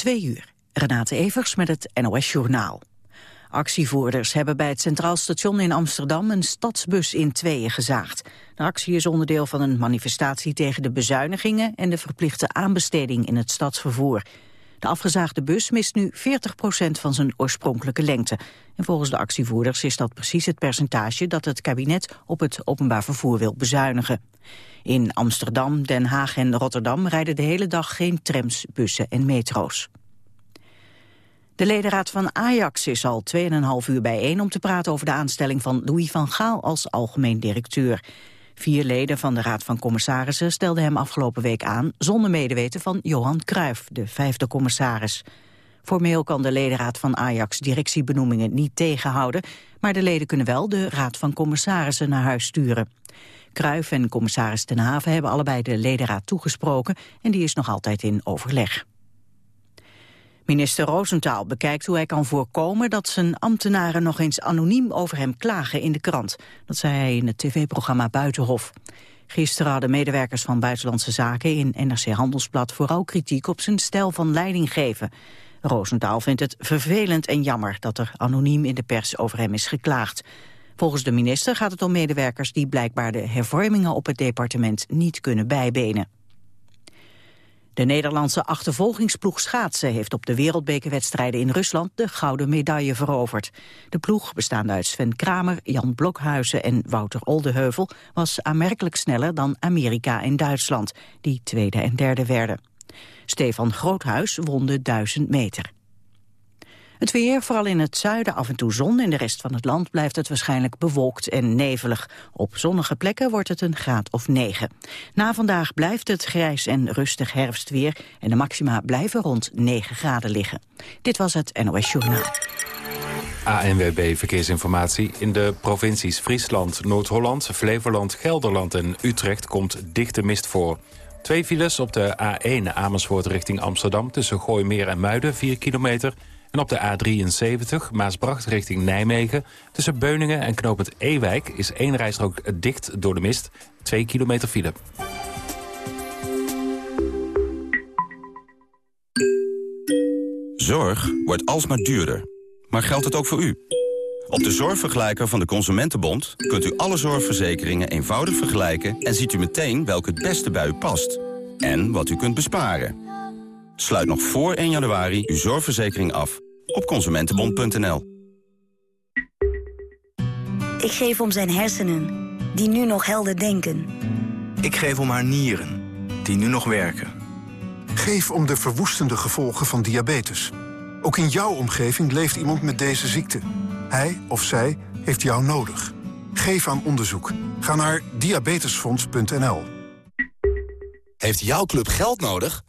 twee uur. Renate Evers met het NOS Journaal. Actievoerders hebben bij het Centraal Station in Amsterdam een stadsbus in tweeën gezaagd. De actie is onderdeel van een manifestatie tegen de bezuinigingen en de verplichte aanbesteding in het stadsvervoer. De afgezaagde bus mist nu 40% van zijn oorspronkelijke lengte. En volgens de actievoerders is dat precies het percentage dat het kabinet op het openbaar vervoer wil bezuinigen. In Amsterdam, Den Haag en Rotterdam rijden de hele dag geen trams, bussen en metro's. De ledenraad van Ajax is al 2,5 uur bijeen om te praten over de aanstelling van Louis van Gaal als algemeen directeur. Vier leden van de Raad van Commissarissen stelden hem afgelopen week aan zonder medeweten van Johan Cruijff, de vijfde commissaris. Formeel kan de ledenraad van Ajax directiebenoemingen niet tegenhouden, maar de leden kunnen wel de Raad van Commissarissen naar huis sturen. Cruijff en commissaris Ten Haven hebben allebei de ledenraad toegesproken en die is nog altijd in overleg. Minister Roosentaal bekijkt hoe hij kan voorkomen dat zijn ambtenaren nog eens anoniem over hem klagen in de krant. Dat zei hij in het tv-programma Buitenhof. Gisteren hadden medewerkers van Buitenlandse Zaken in NRC Handelsblad vooral kritiek op zijn stijl van leiding geven. Roosentaal vindt het vervelend en jammer dat er anoniem in de pers over hem is geklaagd. Volgens de minister gaat het om medewerkers die blijkbaar de hervormingen op het departement niet kunnen bijbenen. De Nederlandse achtervolgingsploeg schaatsen heeft op de wereldbekerwedstrijden in Rusland de gouden medaille veroverd. De ploeg, bestaande uit Sven Kramer, Jan Blokhuizen en Wouter Oldeheuvel, was aanmerkelijk sneller dan Amerika en Duitsland, die tweede en derde werden. Stefan Groothuis won de 1000 meter. Het weer, vooral in het zuiden af en toe zon. In de rest van het land blijft het waarschijnlijk bewolkt en nevelig. Op zonnige plekken wordt het een graad of 9. Na vandaag blijft het grijs en rustig herfstweer... en de maxima blijven rond 9 graden liggen. Dit was het NOS Journaal. ANWB Verkeersinformatie. In de provincies Friesland, Noord-Holland, Flevoland, Gelderland en Utrecht komt dichte mist voor. Twee files op de A1 Amersfoort richting Amsterdam... tussen Gooimeer en Muiden, 4 kilometer... En op de A73 Maasbracht richting Nijmegen... tussen Beuningen en knooppunt Ewijk is één rijstrook dicht door de mist. Twee kilometer file. Zorg wordt alsmaar duurder. Maar geldt het ook voor u? Op de zorgvergelijker van de Consumentenbond kunt u alle zorgverzekeringen eenvoudig vergelijken... en ziet u meteen welke het beste bij u past. En wat u kunt besparen. Sluit nog voor 1 januari uw zorgverzekering af op consumentenbond.nl. Ik geef om zijn hersenen, die nu nog helder denken. Ik geef om haar nieren, die nu nog werken. Geef om de verwoestende gevolgen van diabetes. Ook in jouw omgeving leeft iemand met deze ziekte. Hij of zij heeft jou nodig. Geef aan onderzoek. Ga naar diabetesfonds.nl. Heeft jouw club geld nodig?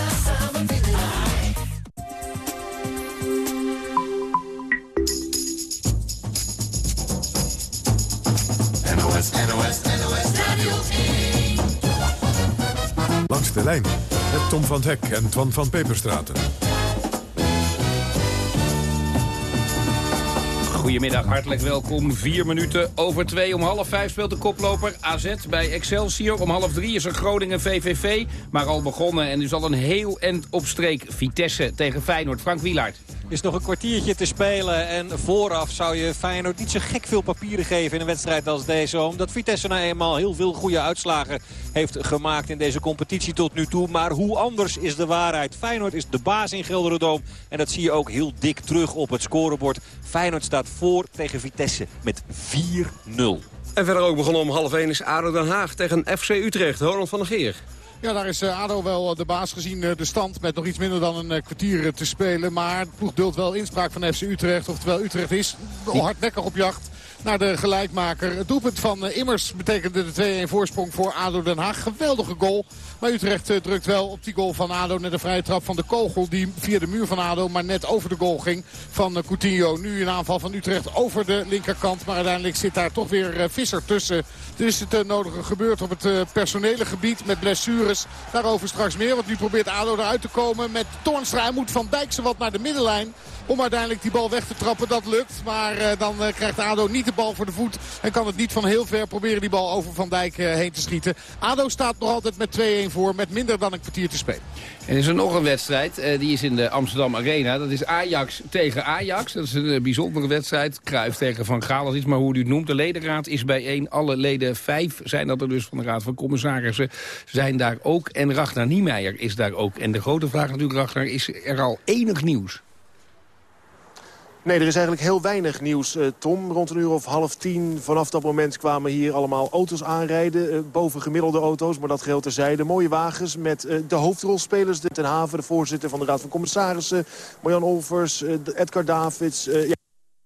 Met Tom van Hek en Twan van Peperstraten. Goedemiddag, hartelijk welkom. Vier minuten over twee. Om half vijf speelt de koploper AZ bij Excelsior. Om half drie is er Groningen VVV. Maar al begonnen en dus al een heel end op streek. Vitesse tegen Feyenoord. Frank Wielaert is nog een kwartiertje te spelen. En vooraf zou je Feyenoord niet zo gek veel papieren geven in een wedstrijd als deze. Omdat Vitesse nou eenmaal heel veel goede uitslagen heeft gemaakt in deze competitie tot nu toe. Maar hoe anders is de waarheid? Feyenoord is de baas in Gelderdoom. En dat zie je ook heel dik terug op het scorebord. Feyenoord staat voor tegen Vitesse met 4-0. En verder ook begonnen om half 1 is ADO Den Haag tegen FC Utrecht. Ronald van der Geer. Ja, daar is eh, ADO wel de baas gezien eh, de stand met nog iets minder dan een eh, kwartier te spelen. Maar het ploeg dult wel inspraak van FC Utrecht. Oftewel Utrecht is hardnekkig op jacht naar de gelijkmaker. Het doelpunt van Immers betekende de 2-1 voorsprong voor ADO Den Haag. Geweldige goal. Maar Utrecht drukt wel op die goal van ADO. Net de vrije trap van de kogel die via de muur van ADO maar net over de goal ging van Coutinho. Nu een aanval van Utrecht over de linkerkant. Maar uiteindelijk zit daar toch weer Visser tussen. Dus het nodige gebeurt op het personele gebied met blessures. Daarover straks meer. Want nu probeert ADO eruit te komen met Toornstra. Hij moet Van Dijk ze wat naar de middenlijn om uiteindelijk die bal weg te trappen. Dat lukt, maar uh, dan uh, krijgt ADO niet de bal voor de voet. En kan het niet van heel ver proberen die bal over Van Dijk uh, heen te schieten. ADO staat nog altijd met 2-1 voor, met minder dan een kwartier te spelen. En is er nog een wedstrijd, die is in de Amsterdam Arena. Dat is Ajax tegen Ajax. Dat is een bijzondere wedstrijd. Kruif tegen Van Gaal, dat is maar hoe u het noemt. De ledenraad is bijeen. Alle leden, vijf zijn dat er dus van de Raad van Commissarissen, zijn daar ook. En Ragnar Niemeyer is daar ook. En de grote vraag natuurlijk, Ragnar, is er al enig nieuws? Nee, er is eigenlijk heel weinig nieuws, uh, Tom. Rond een uur of half tien vanaf dat moment kwamen hier allemaal auto's aanrijden. Uh, boven gemiddelde auto's, maar dat geheel terzijde. Mooie wagens met uh, de hoofdrolspelers. De Ten Haven, de voorzitter van de Raad van Commissarissen. Marjan Olvers, Edgar Davids. Ja,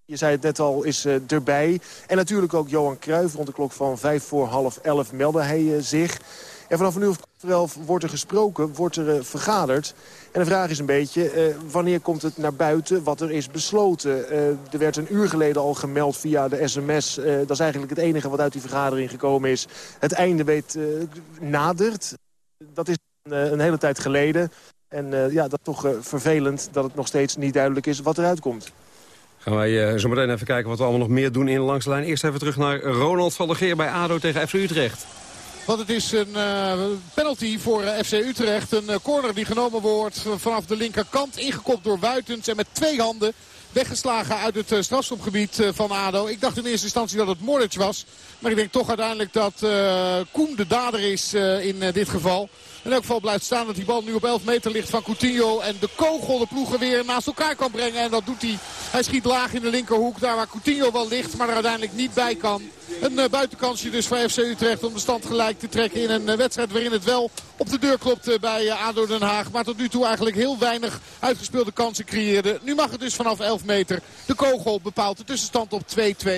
je zei het net al, is erbij. En natuurlijk ook Johan Cruijff. Rond de klok van vijf voor half elf meldde hij zich. En vanaf uur of elf wordt er gesproken, wordt er vergaderd. En de vraag is een beetje, uh, wanneer komt het naar buiten wat er is besloten? Uh, er werd een uur geleden al gemeld via de sms. Uh, dat is eigenlijk het enige wat uit die vergadering gekomen is. Het einde weet nadert. Dat is een, een, hele tijd geleden. En ja, dat is toch vervelend dat het nog steeds niet duidelijk is wat eruit komt. Gaan wij zo meteen even kijken wat we allemaal nog meer doen in de lijn. Eerst even terug naar Ronald van der Geer bij ADO tegen FC Utrecht. Want het is een uh, penalty voor uh, FC Utrecht. Een uh, corner die genomen wordt vanaf de linkerkant. Ingekopt door Wuitens en met twee handen weggeslagen uit het strafschopgebied van ADO. Ik dacht in eerste instantie dat het Moric was. Maar ik denk toch uiteindelijk dat Koen de dader is in dit geval. In elk geval blijft staan dat die bal nu op 11 meter ligt van Coutinho. En de kogel de ploegen weer naast elkaar kan brengen. En dat doet hij. Hij schiet laag in de linkerhoek. Daar waar Coutinho wel ligt. Maar er uiteindelijk niet bij kan. Een uh, buitenkansje dus voor FC Utrecht om de stand gelijk te trekken in een uh, wedstrijd waarin het wel op de deur klopte uh, bij ADO Den Haag. Maar tot nu toe eigenlijk heel weinig uitgespeelde kansen creëerde. Nu mag het dus vanaf 11 meter. De kogel bepaalt de tussenstand op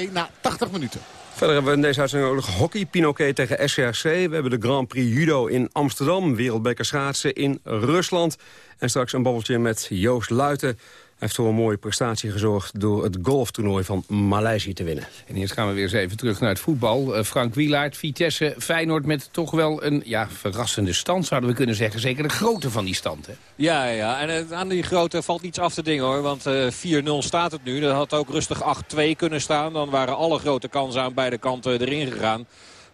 2-2 na 80 minuten. Verder hebben we in deze uitzending ook hockey. Pinoquet tegen SRC. We hebben de Grand Prix Judo in Amsterdam. Wereldbeker schaatsen in Rusland. En straks een babbeltje met Joost Luiten heeft voor een mooie prestatie gezorgd door het golftoernooi van Maleisië te winnen. En eerst gaan we weer eens even terug naar het voetbal. Uh, Frank Wielaert, Vitesse, Feyenoord met toch wel een ja, verrassende stand zouden we kunnen zeggen. Zeker de grootte van die stand. Hè? Ja, ja, en uh, aan die grootte valt niets af te dingen hoor. Want uh, eh, 4-0 staat het nu. Dat had ook rustig 8-2 kunnen staan. Dan waren alle grote kansen aan beide kanten erin gegaan.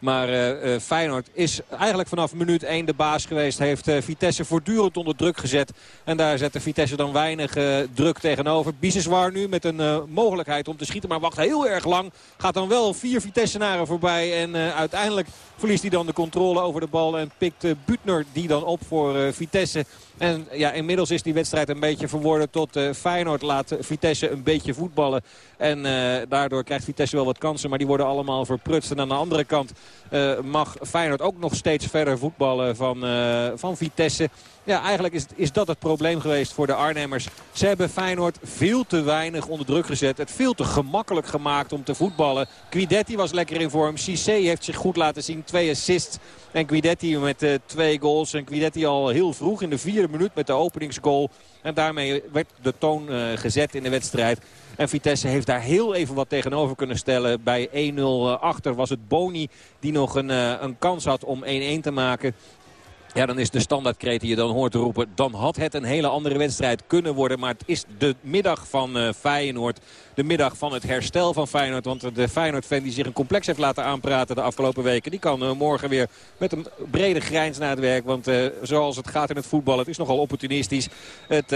Maar uh, Feyenoord is eigenlijk vanaf minuut 1 de baas geweest. Heeft uh, Vitesse voortdurend onder druk gezet. En daar zette Vitesse dan weinig druk tegenover. Biseswar nu met een mogelijkheid om te schieten. Maar wacht heel erg lang. Gaat dan wel vier Vitessenaren voorbij. En uiteindelijk verliest hij dan de controle over de bal. En pikt Butner die dan op voor Vitesse. En ja, inmiddels is die wedstrijd een beetje verworden tot uh, Feyenoord laat Vitesse een beetje voetballen. En uh, daardoor krijgt Vitesse wel wat kansen, maar die worden allemaal verprutst. En aan de andere kant mag Feyenoord ook nog steeds verder voetballen van, van Vitesse. Ja, eigenlijk is, is dat het probleem geweest voor de Arnhemmers. Ze hebben Feyenoord veel te weinig onder druk gezet. Het veel te gemakkelijk gemaakt om te voetballen. Guidetti was lekker in vorm. Cissé heeft zich goed laten zien. Twee assists. En Guidetti met uh, twee goals. En Guidetti al heel vroeg in de vierde minuut met de openingsgoal. En daarmee werd de toon uh, gezet in de wedstrijd. En Vitesse heeft daar heel even wat tegenover kunnen stellen. Bij 1-0 achter was het Boni die nog een, een kans had om 1-1 te maken. Ja, dan is de standaardkreet die je dan hoort roepen. Dan had het een hele andere wedstrijd kunnen worden. Maar het is de middag van uh, Feyenoord. De middag van het herstel van Feyenoord. Want de Feyenoord-fan die zich een complex heeft laten aanpraten de afgelopen weken... die kan uh, morgen weer met een brede grijns naar het werk. Want uh, zoals het gaat in het voetbal, het is nogal opportunistisch. Het,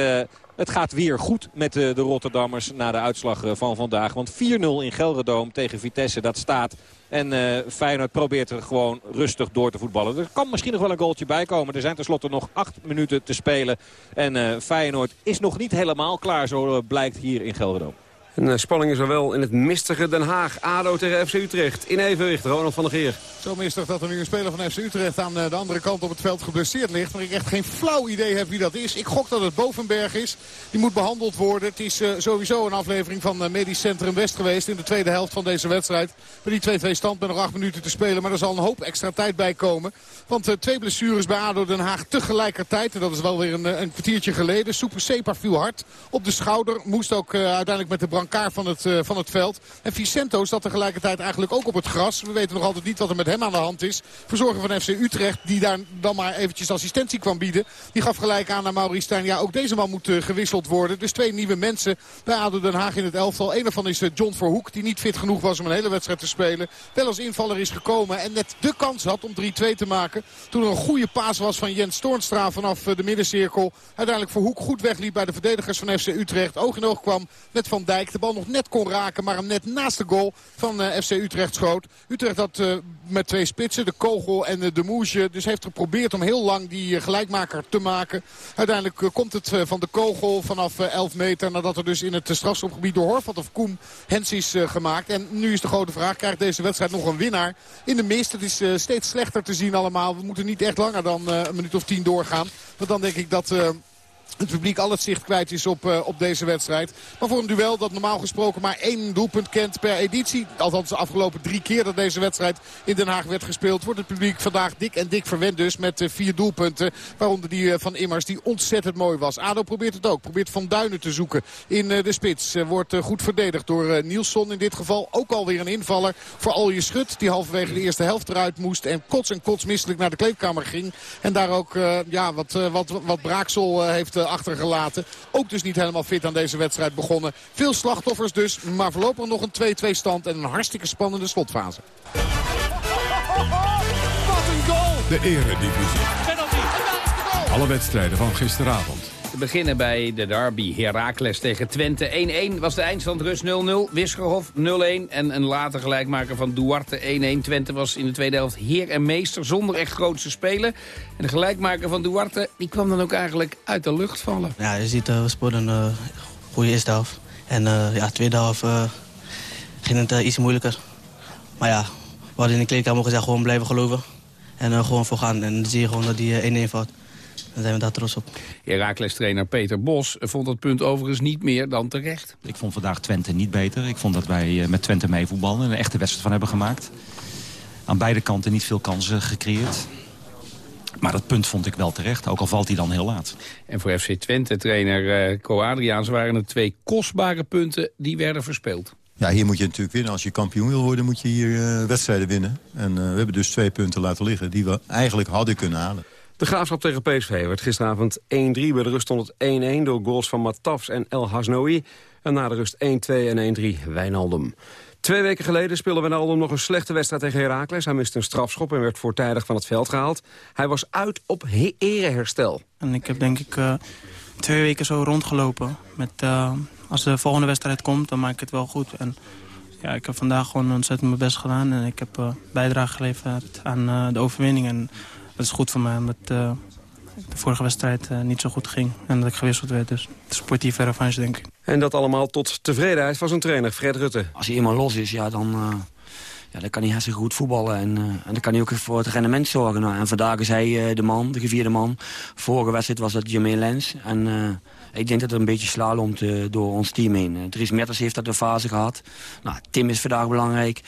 het gaat weer goed met de Rotterdammers na de uitslag van vandaag. Want 4-0 in Gelderdoom tegen Vitesse, dat staat... En uh, Feyenoord probeert er gewoon rustig door te voetballen. Er kan misschien nog wel een goaltje bij komen. Er zijn tenslotte nog acht minuten te spelen. En uh, Feyenoord is nog niet helemaal klaar, zo blijkt hier in Gelderdoom. En eh, spanning is er wel in het mistige Den Haag. ADO tegen FC Utrecht. In evenwicht, Ronald van der Geer. Zo mistig dat er nu een speler van FC Utrecht aan eh, de andere kant op het veld geblesseerd ligt. Maar ik echt geen flauw idee heb wie dat is. Ik gok dat het Bovenberg is. Die moet behandeld worden. Het is uh, sowieso een aflevering van Medisch Centrum West geweest in de tweede helft van deze wedstrijd. Met die 2-2 stand met nog acht minuten te spelen. Maar er zal een hoop extra tijd bij komen. Want twee blessures bij ADO Den Haag tegelijkertijd. En dat is wel weer een, een kwartiertje geleden. Super Sepa viel hard op de schouder. Moest ook uiteindelijk met de brancard van het, van het veld. En Vicento zat tegelijkertijd eigenlijk ook op het gras. We weten nog altijd niet wat er met hem aan de hand is. Verzorger van FC Utrecht die daar dan maar eventjes assistentie kwam bieden. Die gaf gelijk aan naar Maurice Stijn. Ja, ook deze man moet uh, gewisseld worden. Dus twee nieuwe mensen bij ADO Den Haag in het elftal. Een daarvan is uh, John Verhoek die niet fit genoeg was om een hele wedstrijd te spelen. Wel als invaller is gekomen en net de kans had om 3-2 te maken. Toen er een goede paas was van Jens Toornstra vanaf de middencirkel. Uiteindelijk Verhoek goed wegliep bij de verdedigers van FC Utrecht. Oog in oog kwam met Van Dijk. De bal nog net kon raken, maar hem net naast de goal van FC Utrecht schoot. Utrecht had met twee spitsen, de Kogel en de Moesje. Dus heeft geprobeerd om heel lang die eh, gelijkmaker te maken. Uiteindelijk eh, komt het eh, van de Kogel vanaf 11 meter. Nadat er dus in het strafschopgebied door Horvat of Koem Hens is gemaakt. En nu is de grote vraag, krijgt deze wedstrijd nog een winnaar in de mist? Het is steeds slechter te zien allemaal. We moeten niet echt langer dan een minuut of tien doorgaan. Want dan denk ik dat het publiek al het zicht kwijt is op, uh, op deze wedstrijd. Maar voor een duel dat normaal gesproken maar één doelpunt kent per editie. Althans de afgelopen drie keer dat deze wedstrijd in Den Haag werd gespeeld. Wordt het publiek vandaag dik en dik verwend dus met uh, vier doelpunten. Waaronder die uh, van Immers die ontzettend mooi was. ADO probeert het ook. Probeert Van Duinen te zoeken in de spits. wordt goed verdedigd door Nielsson in dit geval. Ook alweer een invaller voor Alje Schut. Die halverwege de eerste helft eruit moest. En kots en kots misselijk naar de kleedkamer ging. En daar ook ja, wat, wat, wat braaksel heeft achtergelaten. Ook dus niet helemaal fit aan deze wedstrijd begonnen. Veel slachtoffers dus, maar voorlopig nog een 2-2 stand en een hartstikke spannende slotfase. Wat een goal! De eredivisie. Alle wedstrijden van gisteravond. Beginnen bij de derby. Heracles tegen Twente 1-1 was de eindstand rust 0-0. Wisgerhof 0-1 en een later gelijkmaker van Duarte 1-1. Twente was in de tweede helft heer en meester zonder echt grootste spelen. En de gelijkmaker van Duarte die kwam dan ook eigenlijk uit de lucht vallen. Ja, je ziet, uh, we speelden een uh, goede eerste helft. En uh, ja, tweede helft ging het iets moeilijker. Maar ja, we hadden in de kleedkamer gezegd gewoon blijven geloven. En gewoon voor gaan. En dan zie je gewoon dat die 1-1 valt. Dan zijn we daar trots op. Herakles-trainer Peter Bos vond het punt overigens niet meer dan terecht. Ik vond vandaag Twente niet beter. Ik vond dat wij met Twente meevoetballen en een echte wedstrijd van hebben gemaakt. Aan beide kanten niet veel kansen gecreëerd. Maar dat punt vond ik wel terecht, ook al valt hij dan heel laat. En voor FC Twente-trainer Co Adriaans waren er twee kostbare punten die werden verspeeld. Ja, hier moet je natuurlijk winnen. Als je kampioen wil worden, moet je hier uh, wedstrijden winnen. En uh, we hebben dus twee punten laten liggen die we eigenlijk hadden kunnen halen. De graafschap tegen PSV werd gisteravond 1-3. Bij de rust stond het 1-1 door goals van Matafs en El Hasnoui. En na de rust 1-2 en 1-3 Wijnaldum. Twee weken geleden speelde Wijnaldum nog een slechte wedstrijd tegen Heracles. Hij miste een strafschop en werd voortijdig van het veld gehaald. Hij was uit op ereherstel. En ik heb denk ik uh, twee weken zo rondgelopen. Met, uh, als de volgende wedstrijd komt, dan maak ik het wel goed. En ja, ik heb vandaag gewoon ontzettend mijn best gedaan. En ik heb uh, bijdrage geleverd aan de overwinning. En dat is goed voor mij, omdat de vorige wedstrijd niet zo goed ging. En dat ik gewisseld werd. Dus sportieve revanche, denk ik. En dat allemaal tot tevredenheid van zijn trainer, Fred Rutte. Als hij eenmaal los is, ja, dan, uh, ja, dan kan hij hartstikke goed voetballen. En, uh, en dan kan hij ook voor het rendement zorgen. Nou, en vandaag is hij uh, de man, de gevierde man. Vorige wedstrijd was dat Jermaine Lens. En ik denk dat er een beetje slalomt door ons team heen. Dries Mertens heeft dat een fase gehad. Nou, Tim is vandaag belangrijk.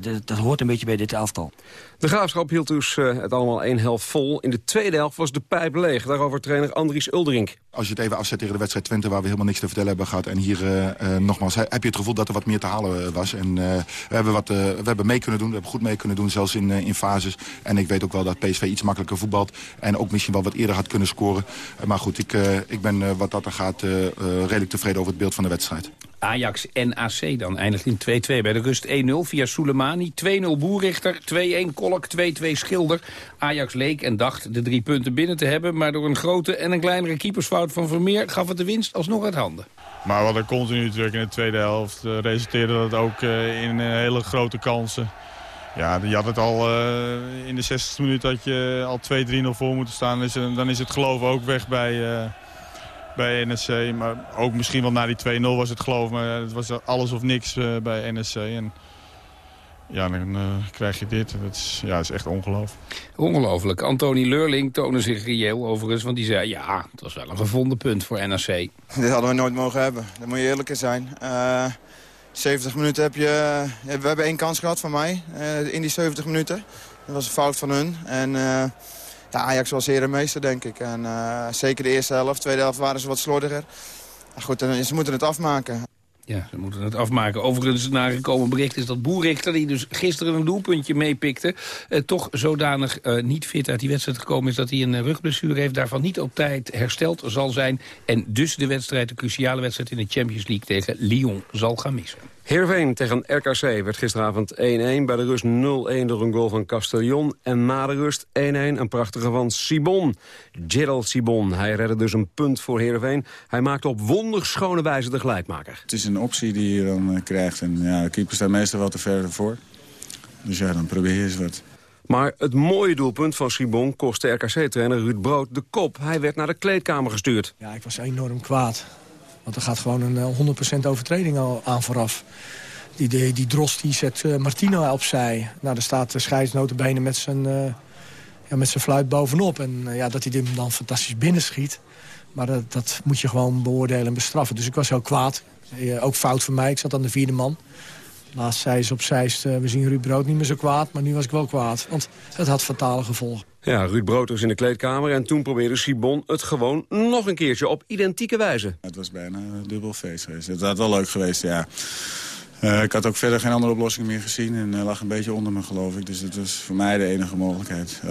Dat, dat, hoort een beetje bij dit elftal. De Graafschap hield dus uh, het allemaal één helft vol. In de tweede helft was de pijp leeg. Daarover trainer Andries Uldering. Als je het even afzet tegen de wedstrijd Twente... waar we helemaal niks te vertellen hebben gehad... en hier uh, uh, nogmaals heb je het gevoel dat er wat meer te halen was. En we, hebben wat, we hebben mee kunnen doen, we hebben goed mee kunnen doen... zelfs in, in fases. En ik weet ook wel dat PSV iets makkelijker voetbalt... en ook misschien wel wat eerder had kunnen scoren. maar goed, ik, ik ben wat dat er gaat redelijk tevreden over het beeld van de wedstrijd. Ajax NAC dan eindigt in 2-2 bij de rust 1-0 via Soleimani. 2-0 Boerrichter, 2-1 Kolk, 2-2 Schilder. Ajax leek en dacht de drie punten binnen te hebben... maar door een grote en een kleinere keepersfout van Vermeer... gaf het de winst alsnog uit handen. Maar wat er continu druk in de tweede helft uh, resulteerde dat ook uh, in uh, hele grote kansen. Ja, je had het al in de 60 minuut dat je al 2-3-0 voor moeten staan. Dan is het geloof ook weg bij, bij NSC. Maar ook misschien wel na die 2-0 was het geloof maar Het was alles of niks uh, bij NSC. En ja, dan uh, krijg je dit. Dat is, ja, dat is echt ongelooflijk. Ongelooflijk. Antoni Leurling toonde zich reëel overigens. Want die zei, ja, het was wel een gevonden punt voor NRC. Dit hadden we nooit mogen hebben. Daar moet je eerlijk in zijn. Uh, 70 minuten heb je... We hebben één kans gehad van mij in die 70 minuten. Dat was een fout van hun. En ja, Ajax was hier meester, denk ik. En uh, zeker de eerste helft. Tweede helft waren ze wat slordiger. Maar goed, ze moeten het afmaken. Ja, ze moeten het afmaken. Overigens, na gekomen bericht is dat Boerichter... die dus gisteren een doelpuntje meepikte... Eh, toch zodanig eh, niet fit uit die wedstrijd gekomen is... dat hij een rugblessure heeft, daarvan niet op tijd hersteld zal zijn... en dus de wedstrijd, de cruciale wedstrijd in de Champions League... tegen Lyon zal gaan missen. Heerenveen tegen RKC werd gisteravond 1-1. Bij de rust 0-1 door een goal van Castellon. En na de rust 1-1 een prachtige van Sibon. Gerald Sibon. Hij redde dus een punt voor Heerenveen. Hij maakte op wonderschone wijze de gelijkmaker. Het is een optie die je dan eh, krijgt. En ja, de keeper staat meestal wel te ver voor. Dus ja, dan probeer je eens wat. Maar het mooie doelpunt van Sibon kostte RKC-trainer Ruud Brood de kop. Hij werd naar de kleedkamer gestuurd. Ja, ik was enorm kwaad. Want er gaat gewoon een 100% eh, overtreding aan vooraf. Die, die, Drost die zet uh, Martino opzij. Nou, daar staat de scheidsnotenbenen met zijn, uh, ja, met zijn fluit bovenop. En ja, dat hij hem dan fantastisch binnenschiet. Maar dat, dat moet je gewoon beoordelen en bestraffen. Dus ik was heel kwaad. ook fout van mij. Ik zat aan de vierde man. Laatst zei ze op Zeist, we zien Ruud Brood niet meer zo kwaad. Maar nu was ik wel kwaad. Want het had fatale gevolgen. Ja, Ruud Brood was in de kleedkamer en toen probeerde Sibon het gewoon nog een keertje op identieke wijze. Het was bijna dubbel feest geweest. Het had wel leuk geweest, ja. Uh, ik had ook verder geen andere oplossing meer gezien en uh, lag een beetje onder me, geloof ik. Dus het was voor mij de enige mogelijkheid. Uh,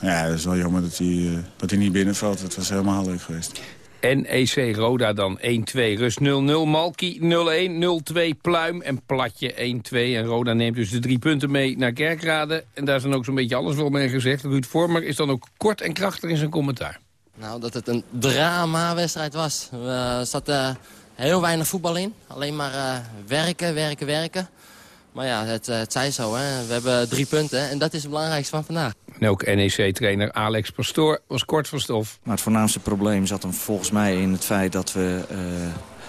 ja, het is wel jammer dat hij, dat hij niet binnenvalt. Het was helemaal leuk geweest. NEC Roda dan 1-2. Rust 0-0. Malki 0-1. 0-2 Pluim en Platje 1-2. En Roda neemt dus de drie punten mee naar Kerkrade. En daar dan ook zo'n beetje alles wel mee gezegd. Ruud Vormer is dan ook kort en krachtig in zijn commentaar. Nou, dat het een drama-wedstrijd was. Er zat uh, heel weinig voetbal in. Alleen maar uh, werken, werken, werken. Maar ja, het, eh, het zij zo. Hè. We hebben drie punten en dat is het belangrijkste van vandaag. En ook NEC-trainer Alex Pastoor was kort van stof. Maar het voornaamste probleem zat hem volgens mij in het feit dat we uh,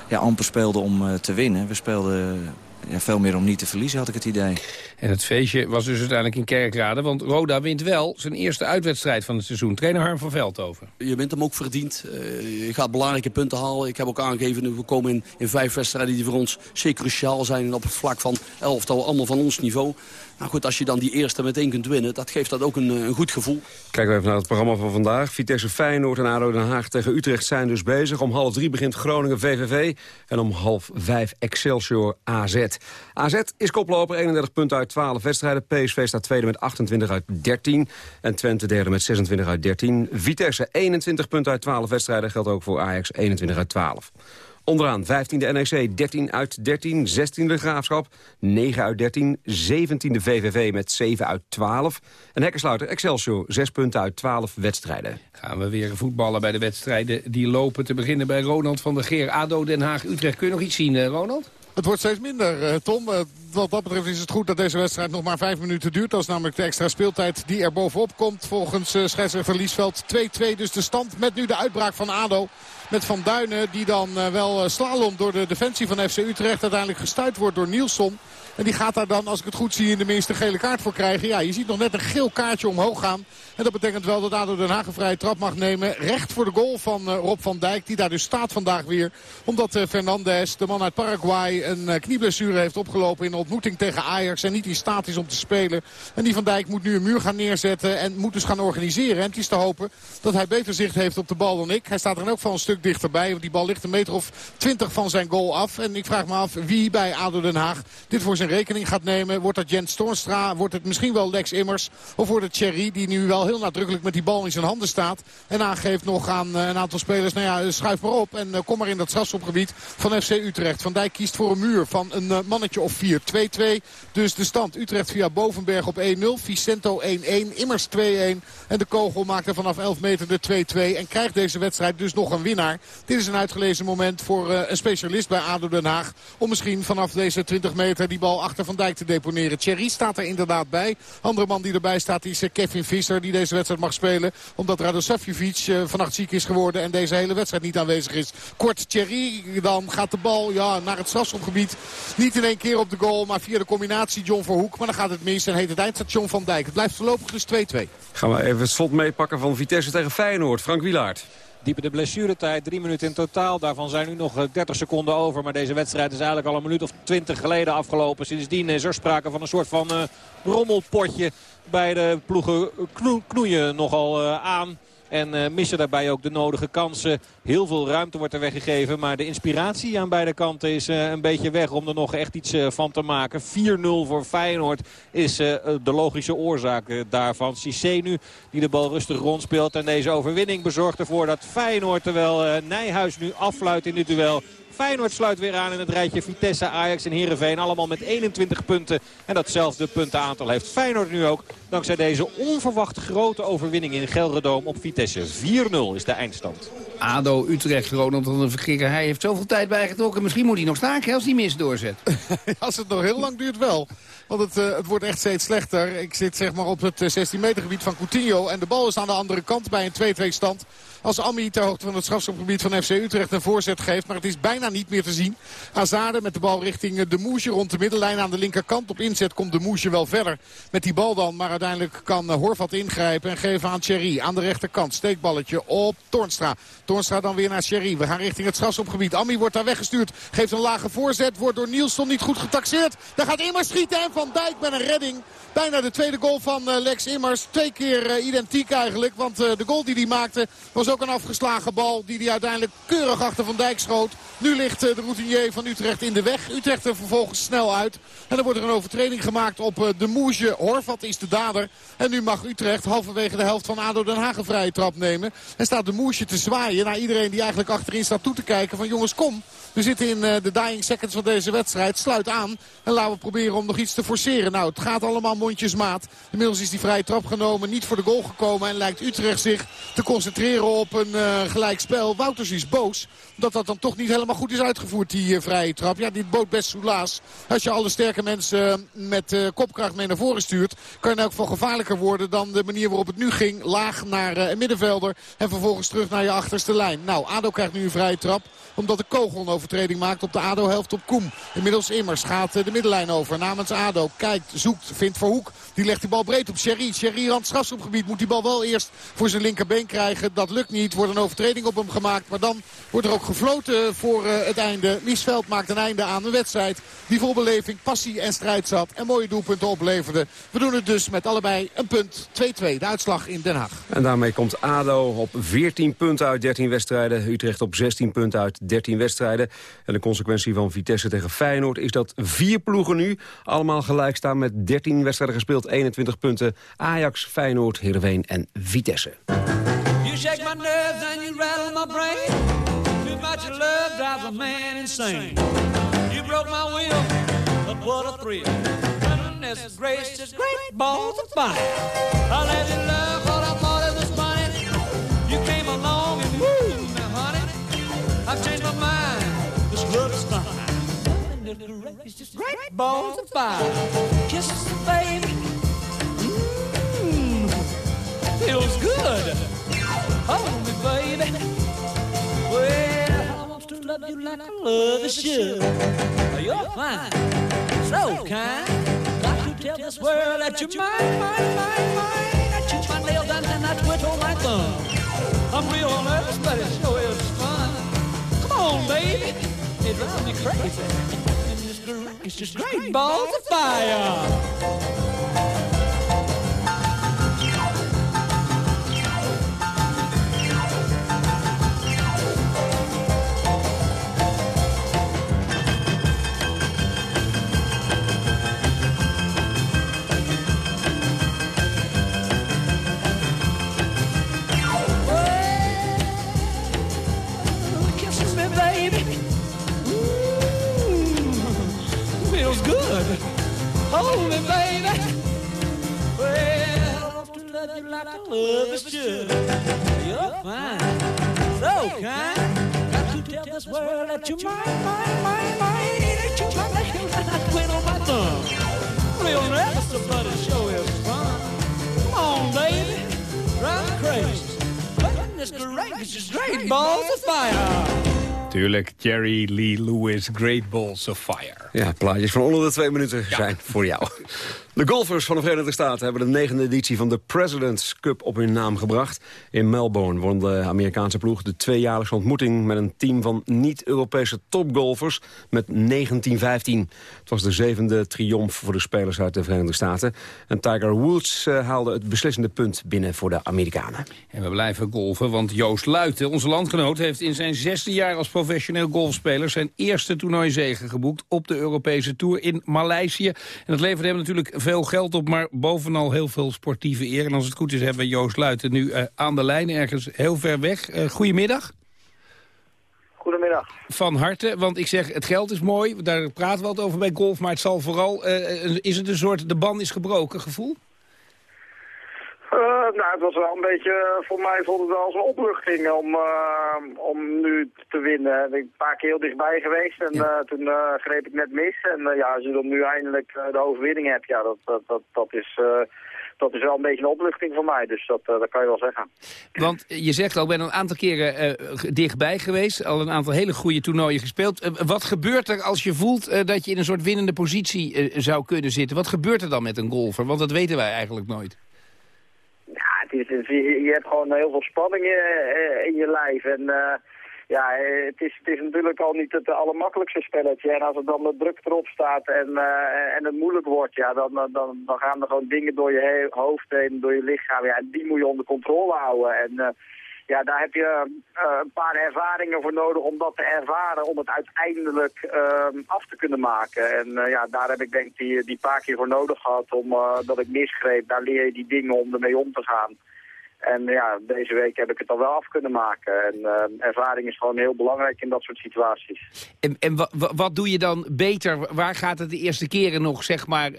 ja, amper speelden om uh, te winnen. We speelden ja, veel meer om niet te verliezen, had ik het idee. En het feestje was dus uiteindelijk in Kerkrade. Want Roda wint wel zijn eerste uitwedstrijd van het seizoen. Trainer Harm van Veldhoven. Je wint hem ook verdiend. Uh, je gaat belangrijke punten halen. Ik heb ook aangegeven, we komen in, in vijf wedstrijden die voor ons zeer cruciaal zijn. op het vlak van elftal, allemaal van ons niveau. Nou goed, als je dan die eerste meteen kunt winnen, dat geeft dat ook een, een goed gevoel. Kijken we even naar het programma van vandaag. Vitesse Feyenoord en ADO Den Haag tegen Utrecht zijn dus bezig. Om half drie begint Groningen VVV en om half vijf Excelsior AZ. AZ is koploper, 31 punten uit 12 wedstrijden. PSV staat tweede met 28 uit 13. En Twente derde met 26 uit 13. Vitesse 21 punten uit 12 wedstrijden. Geldt ook voor Ajax 21 uit 12. Onderaan 15e NEC, 13 uit 13, 16e Graafschap, 9 uit 13, 17e VVV met 7 uit 12. En Hekkersluiter Excelsior, 6 punten uit 12 wedstrijden. Gaan we weer voetballen bij de wedstrijden die lopen. Te beginnen bij Ronald van der Geer, ADO Den Haag, Utrecht. Kun je nog iets zien, eh, Ronald? Het wordt steeds minder, uh, Tom. Uh, wat dat betreft is het goed dat deze wedstrijd nog maar vijf minuten duurt. Dat is namelijk de extra speeltijd die er bovenop komt. Volgens scheidsrechter Liesveld 2-2 dus de stand met nu de uitbraak van ADO. Met Van Duinen die dan wel slalom door de defensie van FC Utrecht. Uiteindelijk gestuurd wordt door Nielsen. En die gaat daar dan, als ik het goed zie, in de minste gele kaart voor krijgen. Ja, je ziet nog net een geel kaartje omhoog gaan. En dat betekent wel dat ADO Den Haag een vrije trap mag nemen. Recht voor de goal van Rob van Dijk. Die daar dus staat vandaag weer. Omdat Fernandes, de man uit Paraguay, een knieblessure heeft opgelopen in ontmoeting tegen Ajax. En niet in staat is om te spelen. En die Van Dijk moet nu een muur gaan neerzetten. En moet dus gaan organiseren. En het is te hopen dat hij beter zicht heeft op de bal dan ik. Hij staat er ook van een stuk dichterbij. Want die bal ligt een meter of twintig van zijn goal af. En ik vraag me af wie bij ADO Den Haag dit voor zijn rekening gaat nemen. Wordt dat Jens Toornstra? Wordt het misschien wel Lex Immers? Of wordt het Thierry die nu wel heel nadrukkelijk met die bal in zijn handen staat. En aangeeft nog aan eh, een aantal spelers. Nou ja, schuif maar op. En eh, kom maar in dat strafschopgebied van FC Utrecht. Van Dijk kiest voor een muur van een eh, mannetje of 4. 2-2 dus de stand Utrecht via Bovenberg op 1-0. Vicento 1-1. Immers 2-1. En de kogel maakt er vanaf 11 meter de 2-2. En krijgt deze wedstrijd dus nog een winnaar. Dit is een uitgelezen moment voor een specialist bij ADO Den Haag. Om misschien vanaf deze 20 meter die bal achter Van Dijk te deponeren. Thierry staat er inderdaad bij. Andere man die erbij staat is Kevin Visser die deze wedstrijd mag spelen. Omdat Radosavjevic vannacht ziek is geworden en deze hele wedstrijd niet aanwezig is. Kort Thierry, dan gaat de bal ja, naar het strafschopgebied. Niet in één keer op de goal, maar via de combinatie John Verhoek. Maar dan gaat het mis en heet het eindstation Van Dijk. Het blijft voorlopig dus 2-2. Gaan we even het slot meepakken van Vitesse tegen Feyenoord. Frank Wilaert. Diepe de blessuretijd, drie minuten in totaal. Daarvan zijn nu nog 30 eh, seconden over. Maar deze wedstrijd is eigenlijk al een minuut of 20 geleden afgelopen. Sindsdien is er sprake van een soort van uh, rommelpotje. bij de ploegen knoeien nogal uh, aan. En uh, missen daarbij ook de nodige kansen. Heel veel ruimte wordt er weggegeven. Maar de inspiratie aan beide kanten is uh, een beetje weg om er nog echt iets uh, van te maken. 4-0 voor Feyenoord is de logische oorzaak daarvan. Cissé nu die de bal rustig rondspeelt. En deze overwinning bezorgt ervoor dat Feyenoord terwijl Nijhuis nu affluit in dit duel Feyenoord sluit weer aan in het rijtje Vitesse, Ajax en Heerenveen. Allemaal met 21 punten. En datzelfde puntenaantal heeft Feyenoord nu ook. Dankzij deze onverwacht grote overwinning in Gelredoom op Vitesse. 4-0 is de eindstand. ADO, Utrecht, Ronald van de Verkikker. Hij heeft zoveel tijd bijgetrokken. Misschien moet hij nog staken als hij mis doorzet. als het nog heel lang duurt wel. Want het, uh, het wordt echt steeds slechter. Ik zit zeg maar op het 16 meter gebied van Coutinho. En de bal is aan de andere kant bij een 2-2 stand. Als Ami ter hoogte van het strafschopgebied van FC Utrecht een voorzet geeft. Maar het is bijna niet meer te zien. Azade met de bal richting de Moesje rond de middenlijn aan de linkerkant. Op inzet komt de Moesje wel verder met die bal dan. Maar uiteindelijk kan Horvat ingrijpen en geven aan Thierry. Aan de rechterkant steekballetje op Tornstra. Tornstra dan weer naar Thierry. We gaan richting het strafschopgebied. Ami wordt daar weggestuurd. Geeft een lage voorzet. Wordt door Nielsen niet goed getaxeerd. Daar gaat Immers schieten en Van Dijk met een redding. Bijna de tweede goal van eh, Lex Immers. Twee keer uh, identiek eigenlijk. Want de goal die hij maakte was ook een afgeslagen bal. Die hij uiteindelijk keurig achter Van Dijk schoot. Nu ligt de routinier van Utrecht in de weg. Utrecht er vervolgens snel uit. En dan wordt er een overtreding gemaakt op de Moesje. Horvat is de En nu mag Utrecht halverwege de helft van ADO Den Haag een vrije trap nemen. En staat de Moesje te zwaaien naar iedereen die eigenlijk achterin staat toe te kijken. Van jongens kom, we zitten in de dying seconds van deze wedstrijd. Sluit aan en laten we proberen om nog iets te forceren. Nou, het gaat allemaal mondjesmaat. Inmiddels is die vrije trap genomen, niet voor de goal gekomen. En lijkt Utrecht zich te concentreren op een uh, gelijkspel. Wouters is boos dat dat dan toch niet helemaal goed is uitgevoerd, die uh, vrije trap. Ja, dit boot best soelaas. Als je alle sterke mensen met kopkracht mee naar voren stuurt... kan je in elk gevaarlijker worden dan de manier waarop het nu ging. Laag naar een middenvelder en vervolgens terug naar je achterste lijn. Nou, ADO krijgt nu een vrije trap omdat de kogel een overtreding maakt op de ADO-helft op Koem. Inmiddels Immers gaat de middenlijn over namens ADO. Kijkt, zoekt, vindt Verhoek. Die legt die bal breed op Sherry. Sherry rand strafschopgebied moet die bal wel eerst voor zijn linkerbeen krijgen. Dat lukt niet. Wordt een overtreding op hem gemaakt. Maar dan wordt er ook gefloten voor uh, het einde. Liesveld maakt een einde aan de wedstrijd. Die vol beleving, passie en strijd zat. En mooie doelpunten opleverde. We doen het dus met allebei een punt. 2-2 de uitslag in Den Haag. En daarmee komt ADO op 14 punten uit 13 wedstrijden. Utrecht op 16 punten uit 13 wedstrijden. En de consequentie van Vitesse tegen Feyenoord is dat vier ploegen nu allemaal gelijk staan met 13 wedstrijden gespeeld. 21 punten. Ajax, Feyenoord, Heerenveen en Vitesse. You shake my nerves and you rattle my brain. Too much love drives a man insane. You broke my will, but what a thrill. Goodness gracious, great balls of fire. I let you love what I thought it was funny. You came along and woo. I've changed my mind, this love is fine. Goodness gracious, great balls of fire. Kisses, baby. Mmm. feels good. Hold me, baby. Well, I want to love you like I love a should. You're fine, so kind. Got to tell this world that you're mine, mine, mine, mine. I chew my nails and I twiddle my thumb. I'm real nervous, but it sure is on, baby. It drives me crazy. It's just great balls of fire. Hold me, baby. Well, to love you like I love is should. You're fine, so kind. Got to tell this world that you're mine, mine, mine, mine. Ain't you my name? I quit on my thumb. Real never somebody show is fun. Come on, baby, drive crazy. Goodness gracious, great balls of fire. Tuurlijk, Jerry Lee Lewis, Great Balls of Fire. Ja, plaatjes van onder de twee minuten zijn voor jou. De golfers van de Verenigde Staten hebben de negende editie van de President's Cup op hun naam gebracht. In Melbourne won de Amerikaanse ploeg de tweejaarlijkse ontmoeting met een team van niet-Europese topgolfers met 19-15. Het was de zevende triomf voor de spelers uit de Verenigde Staten. En Tiger Woods uh, haalde het beslissende punt binnen voor de Amerikanen. En we blijven golfen, want Joost Luiten, onze landgenoot... heeft in zijn zesde jaar als professioneel golfspeler... zijn eerste toernooizege geboekt op de Europese Tour in Maleisië. En dat leverde hem natuurlijk veel geld op, maar bovenal heel veel sportieve eer. En als het goed is hebben we Joost Luiten nu uh, aan de lijn, ergens heel ver weg. Uh, goedemiddag. Goedemiddag. Van harte, want ik zeg, het geld is mooi, daar praten we altijd over bij golf... maar het zal vooral, uh, is het een soort, de ban is gebroken gevoel? Uh, nou, het was wel een beetje, voor mij voelde het wel als een opluchting om, uh, om nu te winnen. Ik ben een paar keer heel dichtbij geweest en ja. uh, toen greep ik net mis. En ja, als je dan nu eindelijk de overwinning hebt, ja, dat, dat, dat, dat is dat is wel een beetje een opluchting voor mij. Dus dat, dat kan je wel zeggen. Want je zegt al, ik ben een aantal keren dichtbij geweest. Al een aantal hele goede toernooien gespeeld. Wat gebeurt er als je voelt dat je in een soort winnende positie zou kunnen zitten? Wat gebeurt er dan met een golfer? Want dat weten wij eigenlijk nooit. Het het is, je hebt gewoon heel veel spanning in je lijf. En ja, het is, het is natuurlijk al niet het allermakkelijkste spelletje. En als er dan de druk erop staat en, en het moeilijk wordt, ja, dan, dan, dan gaan er gewoon dingen door je hoofd heen, door je lichaam. Ja, en die moet je onder controle houden. En ja, daar heb je een paar ervaringen voor nodig om dat te ervaren, om het uiteindelijk af te kunnen maken. En ja, daar heb ik denk die, die paar keer voor nodig gehad, om dat ik misgreep. Daar leer je die dingen om ermee om te gaan. En ja, deze week heb ik het al wel af kunnen maken. En uh, ervaring is gewoon heel belangrijk in dat soort situaties. En, en wat doe je dan beter? Waar gaat het de eerste keren nog, zeg maar,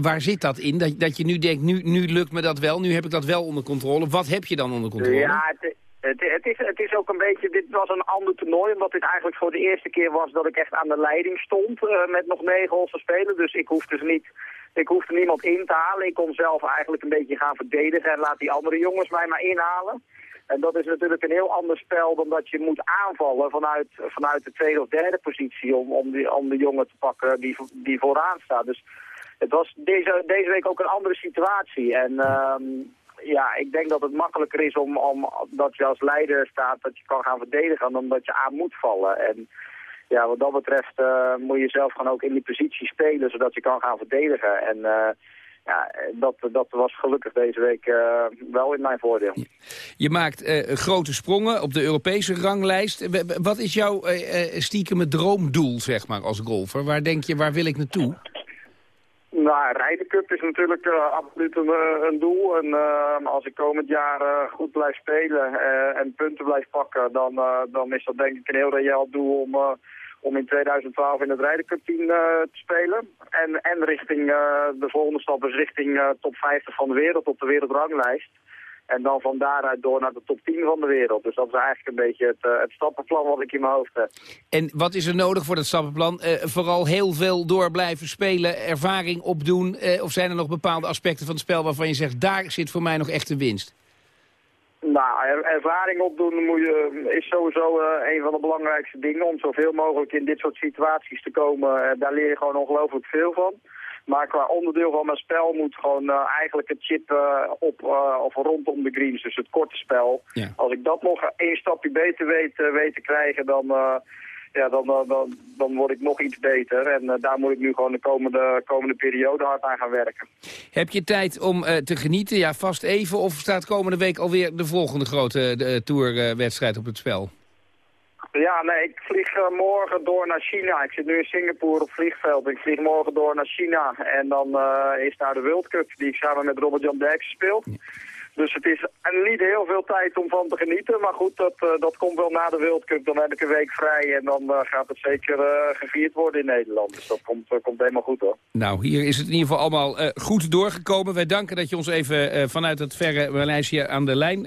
waar zit dat in? Dat, dat je nu denkt, nu, nu lukt me dat wel, nu heb ik dat wel onder controle. Wat heb je dan onder controle? Ja, het, het, is, het is ook een beetje, dit was een ander toernooi, omdat dit eigenlijk voor de eerste keer was dat ik echt aan de leiding stond uh, met nog negen hols te spelen. Dus ik hoefde dus niet ik hoefde niemand in te halen. Ik kon zelf eigenlijk een beetje gaan verdedigen en laat die andere jongens mij maar inhalen. En dat is natuurlijk een heel ander spel dan dat je moet aanvallen vanuit, vanuit de tweede of derde positie om, om, die, om de jongen te pakken die, die vooraan staat. Dus het was deze, deze week ook een andere situatie. En um, ja, ik denk dat het makkelijker is om, om dat je als leider staat, dat je kan gaan verdedigen dan dat je aan moet vallen. En ja, wat dat betreft uh, moet je zelf gewoon ook in die positie spelen, zodat je kan gaan verdedigen. En uh, ja, dat, dat was gelukkig deze week uh, wel in mijn voordeel. Je maakt grote sprongen op de Europese ranglijst. Wat is jouw stiekem droomdoel, zeg maar, als golfer? Waar denk je, waar wil ik naartoe? Nou, Rijden Cup is natuurlijk uh, absoluut een, een, doel. En uh, als ik komend jaar goed blijf spelen en punten blijf pakken, dan, dan is dat denk ik een heel reëel doel om, om in 2012 in het Rijden Cup team te spelen. En, en richting, de volgende stap is richting top 50 van de wereld op de wereldranglijst. En dan van daaruit door naar de top 10 van de wereld. Dus dat is eigenlijk een beetje het, uh, het stappenplan wat ik in mijn hoofd heb. En wat is er nodig voor dat stappenplan? Uh, vooral heel veel door blijven spelen, ervaring opdoen? Uh, of zijn er nog bepaalde aspecten van het spel waarvan je zegt... daar zit voor mij nog echt de winst? Nou, er, ervaring opdoen moet je, is sowieso een van de belangrijkste dingen... om zoveel mogelijk in dit soort situaties te komen. daar leer je gewoon ongelooflijk veel van. Maar qua onderdeel van mijn spel moet gewoon uh, eigenlijk het chip uh, op uh, of rondom de greens, dus het korte spel. Ja. Als ik dat nog één stapje beter weet, weet te krijgen, dan, ja, dan, dan, dan word ik nog iets beter. En daar moet ik nu gewoon de komende, komende periode hard aan gaan werken. Heb je tijd om te genieten? Ja, vast even. Of staat komende week alweer de volgende grote tourwedstrijd op het spel? Ja, nee, ik vlieg uh, morgen door naar China. Ik zit nu in Singapore op vliegveld. Ik vlieg morgen door naar China. En dan uh, is daar de World Cup die ik samen met Robert-Jan Derksen speel. Dus het is niet heel veel tijd om van te genieten. Maar goed, dat, uh, dat komt wel na de World Cup. Dan heb ik een week vrij en dan uh, gaat het zeker uh, gevierd worden in Nederland. Dus dat komt, komt helemaal goed hoor. Nou, hier is het in ieder geval allemaal goed doorgekomen. Wij danken dat je ons even vanuit het verre Maleisië aan de lijn...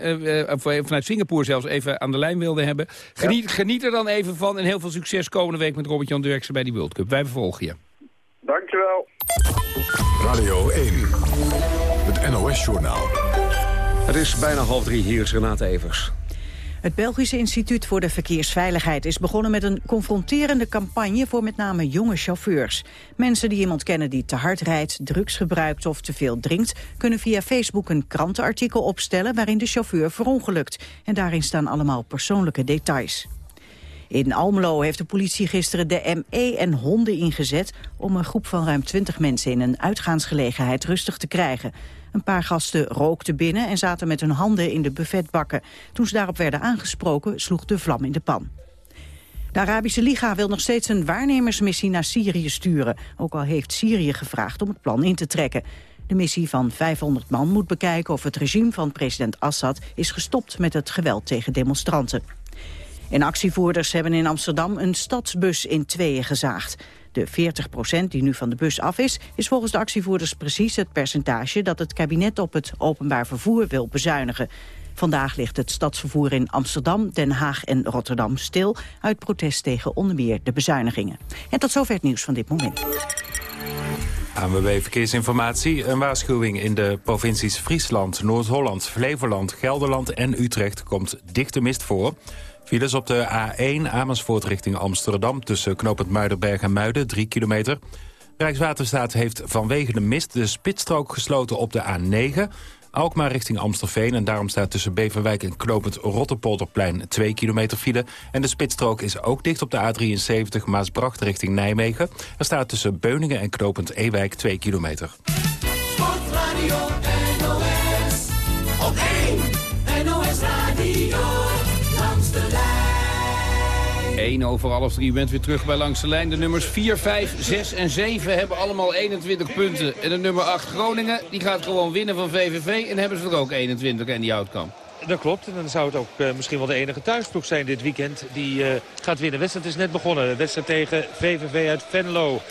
vanuit Singapore zelfs even aan de lijn wilde hebben. Geniet, ja. geniet er dan even van en heel veel succes komende week met Robert-Jan Dirksen bij die World Cup. Wij vervolgen je. Dankjewel. Radio 1, het NOS-journaal. Het is bijna half drie, hier is Renate Evers. Het Belgische Instituut voor de Verkeersveiligheid is begonnen met een confronterende campagne voor met name jonge chauffeurs. Mensen die iemand kennen die te hard rijdt, drugs gebruikt of te veel drinkt, kunnen via Facebook een krantenartikel opstellen waarin de chauffeur verongelukt. En daarin staan allemaal persoonlijke details. In Almelo heeft de politie gisteren de ME en honden ingezet... om een groep van ruim 20 mensen in een uitgaansgelegenheid rustig te krijgen. Een paar gasten rookten binnen en zaten met hun handen in de buffetbakken. Toen ze daarop werden aangesproken, sloeg de vlam in de pan. De Arabische Liga wil nog steeds een waarnemersmissie naar Syrië sturen. Ook al heeft Syrië gevraagd om het plan in te trekken. De missie van 500 man moet bekijken of het regime van president Assad is gestopt met het geweld tegen demonstranten. En actievoerders hebben in Amsterdam een stadsbus in tweeën gezaagd. De 40 procent die nu van de bus af is, is volgens de actievoerders precies het percentage dat het kabinet op het openbaar vervoer wil bezuinigen. Vandaag ligt het stadsvervoer in Amsterdam, Den Haag en Rotterdam stil... uit protest tegen onder meer de bezuinigingen. En tot zover het nieuws van dit moment. ANWB Verkeersinformatie. Een waarschuwing in de provincies Friesland, Noord-Holland, Flevoland, Gelderland en Utrecht komt dichte mist voor. Files op de A1 Amersfoort richting Amsterdam... tussen knooppunt Muidenberg en Muiden, 3 kilometer. Rijkswaterstaat heeft vanwege de mist de spitsstrook gesloten op de A9... Alkmaar richting Amstelveen en daarom staat tussen Beverwijk en knooppunt Rotterpolderplein 2 kilometer file. En de spitsstrook is ook dicht op de A73 Maasbracht richting Nijmegen. Er staat tussen Beuningen en knooppunt Ewijk 2 kilometer. Sportradio NOS, op 1 over half 3. U bent weer terug bij Langs de Lijn. De nummers 4, 5, 6 en 7 hebben allemaal 21 punten. En de nummer 8 Groningen, die gaat gewoon winnen van VVV. En hebben ze er ook 21 en die outcome. Dat klopt. En dan zou het ook uh, misschien wel de enige thuisploeg zijn dit weekend die uh, gaat winnen. De wedstrijd is net begonnen. De wedstrijd tegen VVV uit Venlo.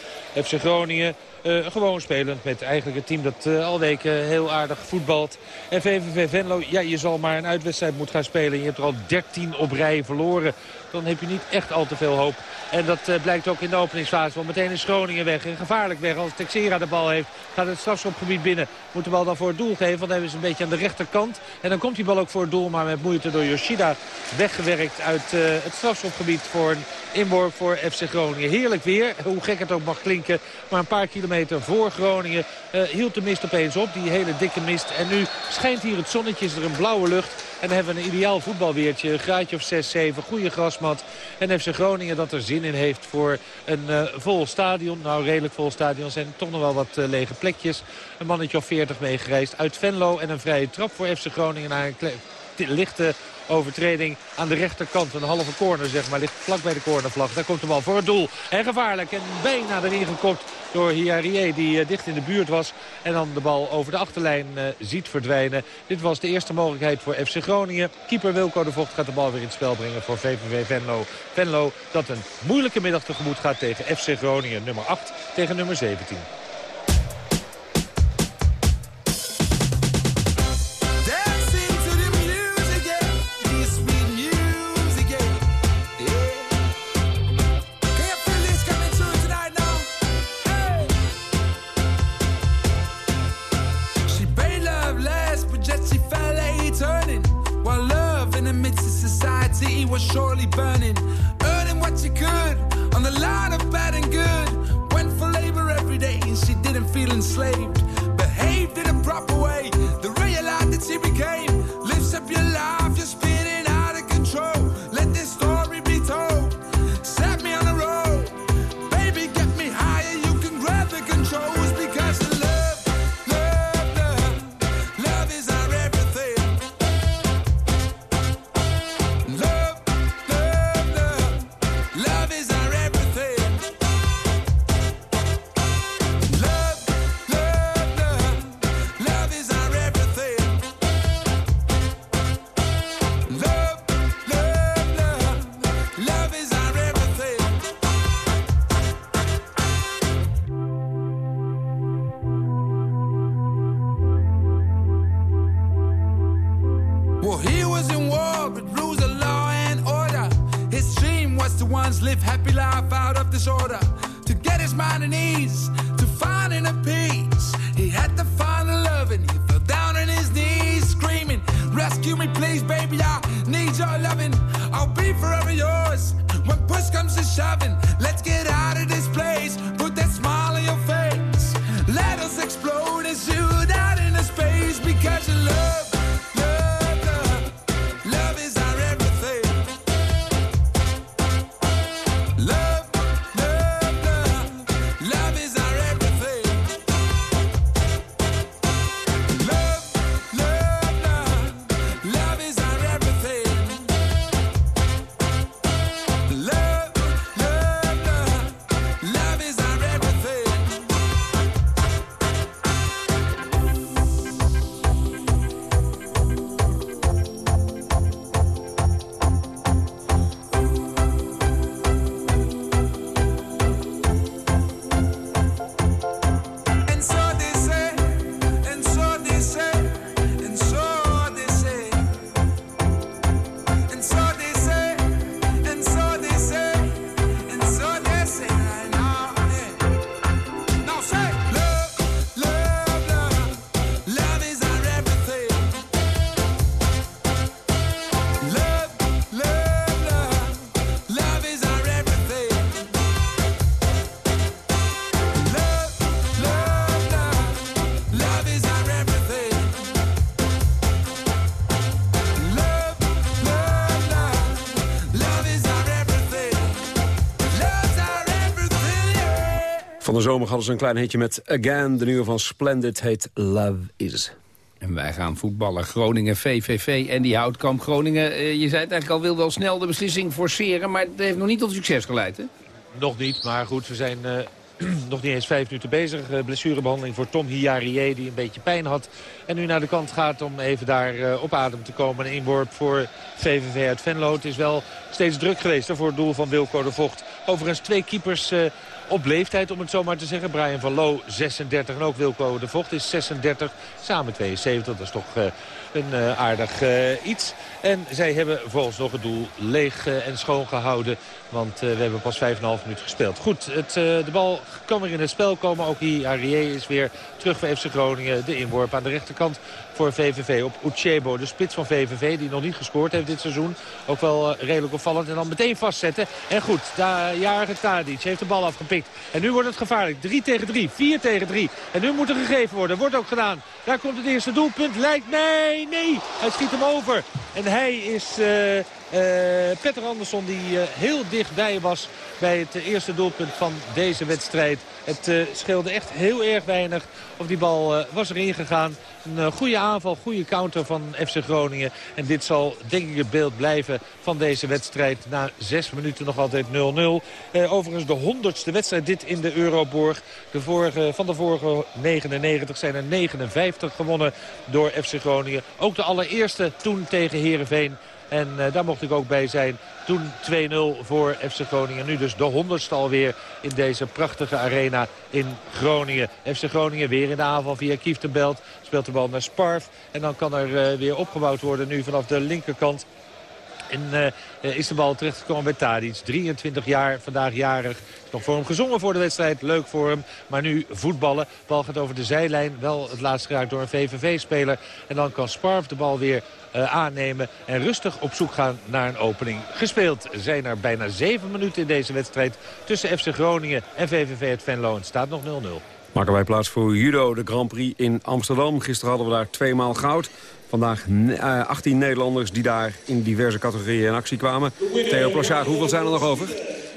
FC Groningen uh, gewoon spelend met eigenlijk het team dat uh, al weken heel aardig voetbalt. En VVV Venlo, ja, je zal maar een uitwedstrijd moeten gaan spelen. Je hebt er al 13 op rij verloren. Dan heb je niet echt al te veel hoop. En dat uh, blijkt ook in de openingsfase. Want meteen is Groningen weg. En gevaarlijk weg. Als Texera de bal heeft, gaat het strafschopgebied binnen. Moet de bal dan voor het doel geven. Want dan hebben ze een beetje aan de rechterkant. En dan komt die bal ook voor het doel. Maar met moeite door Yoshida weggewerkt uit het strafschopgebied voor een inworp voor FC Groningen. Heerlijk weer. Hoe gek het ook mag klinken. Maar een paar kilometer voor Groningen uh, hield de mist opeens op. Die hele dikke mist. En nu schijnt hier het zonnetje. Is er een blauwe lucht. En hebben we een ideaal voetbalweertje. Een graadje of 6, 7. Goede grasmat. En FC Groningen dat er zin in heeft voor een uh, vol stadion. Nou, redelijk vol stadion. Zijn toch nog wel wat uh, lege plekjes. Een mannetje of 40 meegereisd uit Venlo. En een vrije trap voor FC Groningen naar een lichte overtreding aan de rechterkant. Een halve corner zeg maar, ligt vlak bij de cornervlag. Daar komt de bal voor het doel. En gevaarlijk en bijna erin gekopt door Hiarie die uh, dicht in de buurt was. En dan de bal over de achterlijn uh, ziet verdwijnen. Dit was de eerste mogelijkheid voor FC Groningen. Keeper Wilco de Vocht gaat de bal weer in het spel brengen voor VVV Venlo. Venlo dat een moeilijke middag tegemoet gaat tegen FC Groningen. Nummer 8 tegen nummer 17. Was surely burning, earning what she could on the line of bad and good. Went for labor every day and she didn't feel enslaved. Behaved in a proper way, the real life that she became. Zomer hadden ze een klein hitje met Again. De nieuwe van Splendid heet Love Is. En wij gaan voetballen. Groningen, VVV en die Houtkamp. Groningen, eh, je zei het eigenlijk al, wil wel snel de beslissing forceren... maar het heeft nog niet tot succes geleid, hè? Nog niet, maar goed, we zijn eh, nog niet eens vijf minuten bezig. Eh, blessurebehandeling voor Tom Hiarie die een beetje pijn had. En nu naar de kant gaat om even daar eh, op adem te komen. Een inworp voor VVV uit Venlo. Het is wel steeds druk geweest hè, voor het doel van Wilco de Vocht. Overigens twee keepers eh, op leeftijd, om het zo maar te zeggen. Brian van Loo 36 en ook Wilco de Vocht is 36. Samen 72, dat is toch eh, een eh, aardig eh, iets. En zij hebben volgens nog het doel leeg eh, en schoon gehouden. Want eh, we hebben pas 5,5 minuten gespeeld. Goed, het, eh, de bal kan weer in het spel komen. Ook hier Arié is weer terug voor FC Groningen. De inworp aan de rechterkant voor VVV op Uchebo. De spits van VVV die nog niet gescoord heeft dit seizoen. Ook wel redelijk opvallend. En dan meteen vastzetten. En goed, de jarige Tadic heeft de bal afgepikt. En nu wordt het gevaarlijk. 3 tegen 3, 4 tegen 3. En nu moet er gegeven worden. Wordt ook gedaan. Daar komt het eerste doelpunt. Lijkt nee, nee. Hij schiet hem over. En is... eh, eh, Petter Andersson die eh, heel dichtbij was bij het eerste doelpunt van deze wedstrijd. Het scheelde echt heel erg weinig of die bal was erin gegaan. Een eh, goede aanval, goede counter van FC Groningen. En dit zal denk ik het beeld blijven van deze wedstrijd. Na zes minuten nog altijd 0-0. Eh, overigens de honderdste wedstrijd dit in de Euroborg. De vorige, van de vorige 99 zijn er 59 gewonnen door FC Groningen. Ook de allereerste toen tegen Heerenveen. En eh, daar mocht ik ook bij zijn. Toen 2-0 voor FC Groningen. Nu dus de honderdste alweer in deze prachtige arena in Groningen. FC Groningen weer in de aanval via Kieftenbelt. Speelt de bal naar Sparf. En dan kan er eh, weer opgebouwd worden nu vanaf de linkerkant. En eh, is de bal terechtgekomen bij Tadic. 23 jaar, vandaag jarig. Nog voor hem gezongen voor de wedstrijd. Leuk voor hem. Maar nu voetballen. Bal gaat over de zijlijn. Wel het laatst geraakt door een VVV-speler. En dan kan Sparf de bal weer eh, aannemen. En rustig op zoek gaan naar een opening. Gespeeld zijn er bijna 7 minuten in deze wedstrijd. Tussen FC Groningen en VVV het Venlo. Het staat nog 0-0. Maken wij plaats voor judo, de Grand Prix in Amsterdam. Gisteren hadden we daar tweemaal goud. Vandaag eh, 18 Nederlanders die daar in diverse categorieën in actie kwamen. Theo Plasjaar, hoeveel zijn er nog over?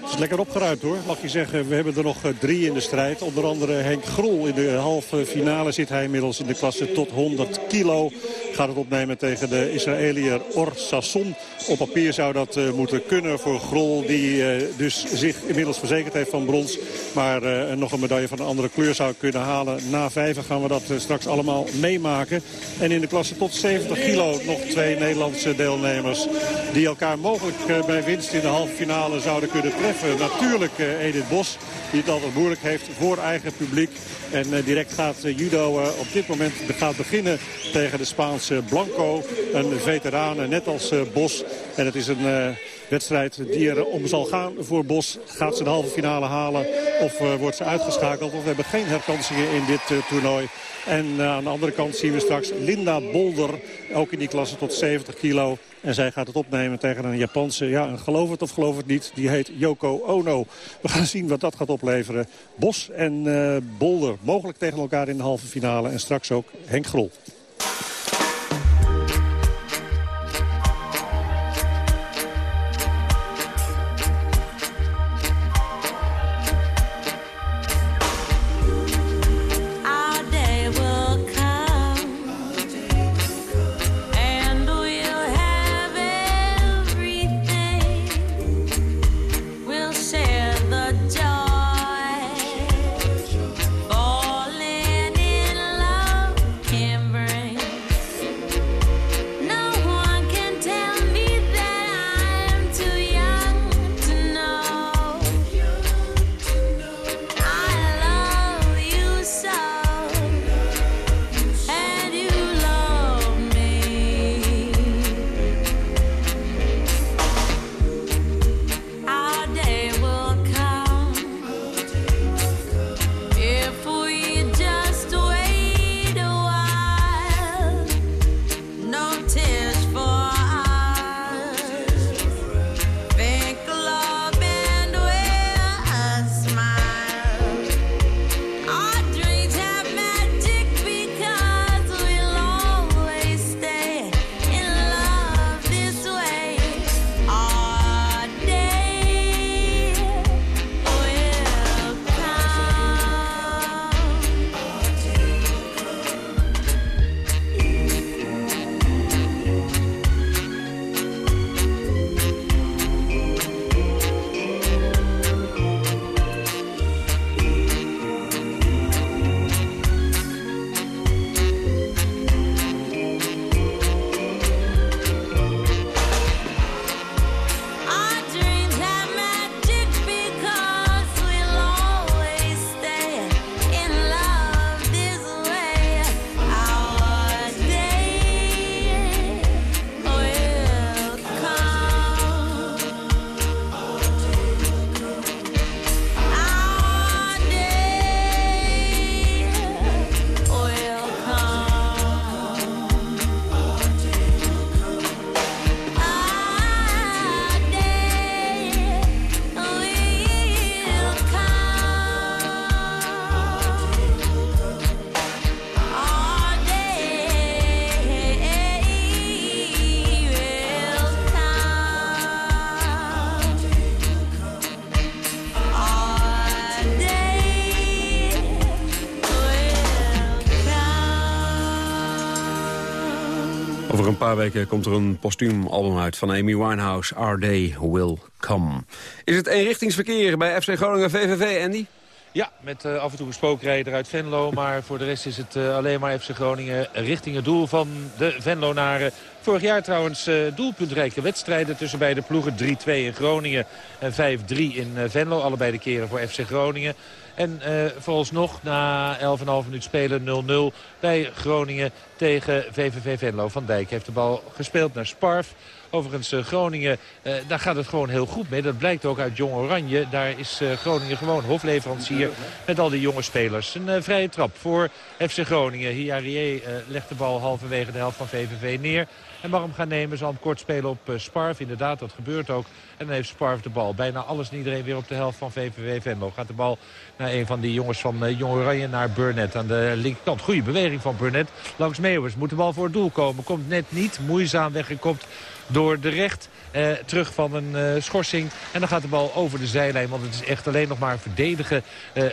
Het is lekker opgeruimd hoor, mag je zeggen. We hebben er nog eh, drie in de strijd. Onder andere Henk Grol in de halve finale zit hij inmiddels in de klasse tot 100 kilo. Gaat het opnemen tegen de Israëliër Or Sasson. Op papier zou dat eh, moeten kunnen voor Grol. Die eh, dus zich inmiddels verzekerd heeft van brons. Maar nog een medaille van een andere kleur zou kunnen halen. Na vijven gaan we dat straks allemaal meemaken. En in de klasse tot 70 kilo nog twee Nederlandse deelnemers. Die elkaar mogelijk bij winst in de halve finale zouden kunnen treffen. Natuurlijk eh, Edith Bos. die het altijd moeilijk heeft voor eigen publiek. En direct gaat judo op dit moment gaat beginnen tegen de Spaanse Blanco. Een veteraan, net als Bos. En het is een wedstrijd die er om zal gaan voor Bos. Gaat ze de halve finale halen of uh, wordt ze uitgeschakeld? Of we hebben geen herkansingen in dit uh, toernooi. En uh, aan de andere kant zien we straks Linda Bolder. Ook in die klasse tot 70 kilo. En zij gaat het opnemen tegen een Japanse, ja, geloof het of geloof het niet. Die heet Yoko Ono. We gaan zien wat dat gaat opleveren. Bos en Bolder mogelijk tegen elkaar in de halve finale. En straks ook Henk Grol. Paar weken komt er een postuum album uit van Amy Winehouse. Our Day Will Come. Is het eenrichtingsverkeer bij FC Groningen VVV, Andy? Ja, met uh, af en toe een spookrijder uit Venlo. Maar voor de rest is het uh, alleen maar FC Groningen richting het doel van de Venlonaren. Vorig jaar trouwens uh, doelpuntrijke wedstrijden tussen beide ploegen. 3-2 in Groningen en 5-3 in Venlo. Allebei de keren voor FC Groningen. En uh, vooralsnog na 11,5 minuut spelen 0-0 bij Groningen tegen VVV Venlo. Van Dijk heeft de bal gespeeld naar Sparf. Overigens uh, Groningen, uh, daar gaat het gewoon heel goed mee. Dat blijkt ook uit Jong Oranje. Daar is Groningen gewoon hofleverancier met al die jonge spelers. Een vrije trap voor FC Groningen. Hiarie legt de bal halverwege de helft van VVV neer. En hem gaan nemen, zal hem kort spelen op Sparf. Inderdaad, dat gebeurt ook. En dan heeft Sparf de bal. Bijna alles en iedereen weer op de helft van VVV Venlo. Gaat de bal naar een van die jongens van uh, Jong Oranje naar Burnett aan de linkerkant. Goede beweging van Burnett langs Meeuwers. Moet de bal voor het doel komen. Komt net niet. Moeizaam weggekopt door de recht. Eh, terug van een schorsing. En dan gaat de bal over de zijlijn. Want het is echt alleen nog maar verdedigen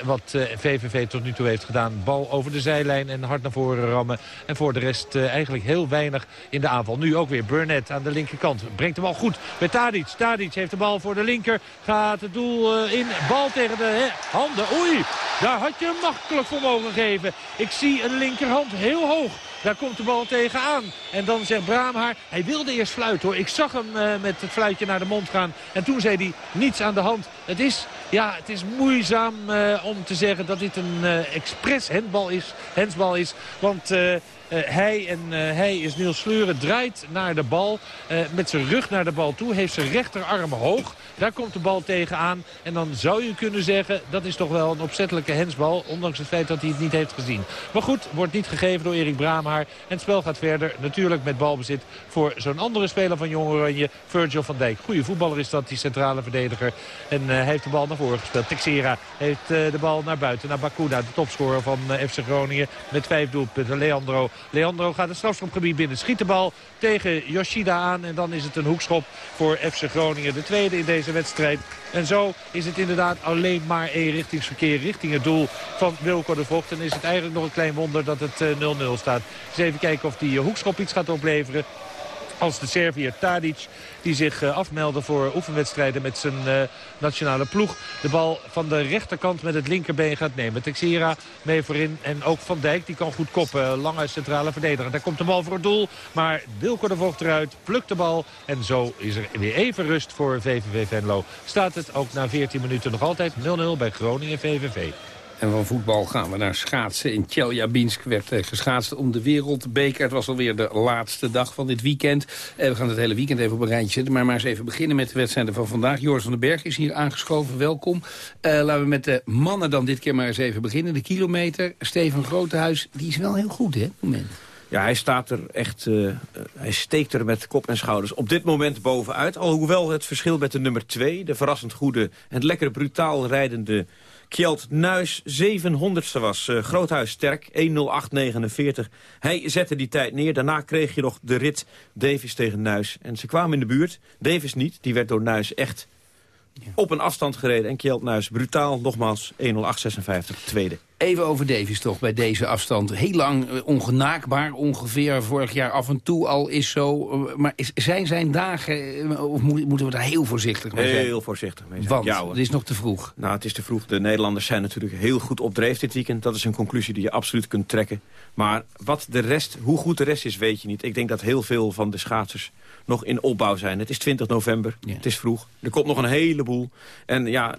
wat VVV tot nu toe heeft gedaan. Bal over de zijlijn en hard naar voren rammen. En voor de rest eigenlijk heel weinig in de aanval. Nu ook weer Burnett aan de linkerkant. Brengt de bal goed bij Tadic. Tadic heeft de bal voor de linker. Gaat het doel in. Bal tegen de handen. Oei, daar had je hem makkelijk voor mogen geven. Ik zie een linkerhand heel hoog. Daar komt de bal tegenaan. En dan zegt Braamhaar, hij wilde eerst fluiten hoor. Ik zag hem met het fluitje naar de mond gaan. En toen zei hij, niets aan de hand. Het is, ja, het is moeizaam om te zeggen dat dit een expres handbal is, hensbal is. Want... Uh, hij, en, uh, hij is Niels Sleuren, draait naar de bal. Uh, met zijn rug naar de bal toe. Heeft zijn rechterarm hoog. Daar komt de bal tegenaan. En dan zou je kunnen zeggen, dat is toch wel een opzettelijke hensbal. Ondanks het feit dat hij het niet heeft gezien. Maar goed, wordt niet gegeven door Erik Braamhaar. En het spel gaat verder. Natuurlijk met balbezit voor zo'n andere speler van Jong Oranje. Virgil van Dijk. Goede voetballer is dat, die centrale verdediger. En hij heeft de bal naar voren gespeeld. Texera heeft de bal naar buiten. Naar Bakuda, de topscorer van FC Groningen. Met vijf doelpunten. Leandro Leandro gaat het strafschopgebied binnen. Schiet de bal tegen Yoshida aan. En dan is het een hoekschop voor FC Groningen. De tweede in deze wedstrijd. En zo is het inderdaad alleen maar eenrichtingsverkeer richting het doel van Wilco de Vocht. En is het eigenlijk nog een klein wonder dat het 0-0 eh, staat. Dus even kijken of die hoekschop iets gaat opleveren als de Serviër Tadic die zich uh, afmeldde voor oefenwedstrijden met zijn uh, nationale ploeg. De bal van de rechterkant met het linkerbeen gaat nemen. Texera mee voorin en ook Van Dijk die kan goed koppen. Lange centrale verdediger. Daar komt de bal voor het doel. Maar Wilco de Vocht eruit, plukt de bal. En zo is er weer even rust voor VVV Venlo. Staat het ook na 14 minuten nog altijd 0-0 bij Groningen VVV. En van voetbal gaan we naar schaatsen. In Tjeljabinsk werd eh, geschaatst om de wereldbeker. Het was alweer de laatste dag van dit weekend. Eh, we gaan het hele weekend even op een rijtje zetten. Maar maar eens even beginnen met de wedstrijden van vandaag. Joris van den Berg is hier aangeschoven. Welkom. Uh, laten we met de mannen dan dit keer maar eens even beginnen. De kilometer. Steven Grotehuis, die is wel heel goed, hè? Moment. Ja, hij staat er echt, uh, hij steekt er met kop en schouders op dit moment bovenuit. Alhoewel het verschil met de nummer 2, de verrassend goede en lekker brutaal rijdende Kjeld Nuis 700ste was. Uh, Groothuis sterk, 1.08.49. Hij zette die tijd neer. Daarna kreeg je nog de rit Davis tegen Nuis. En ze kwamen in de buurt. Davis niet, die werd door Nuis echt op een afstand gereden. En Kjeld Nuis brutaal, nogmaals, 1.08.56, tweede. Even over Davies toch, bij deze afstand. Heel lang eh, ongenaakbaar, ongeveer vorig jaar af en toe al is zo. Eh, maar zijn zijn dagen, eh, of moeten we daar heel voorzichtig mee zijn? Heel voorzichtig mee zijn. Want, ja, het is nog te vroeg. Nou, het is te vroeg. De Nederlanders zijn natuurlijk heel goed op dreef dit weekend. Dat is een conclusie die je absoluut kunt trekken. Maar wat de rest, hoe goed de rest is, weet je niet. Ik denk dat heel veel van de schaatsers nog in opbouw zijn. Het is 20 november, het is vroeg. Er komt nog een heleboel. En ja,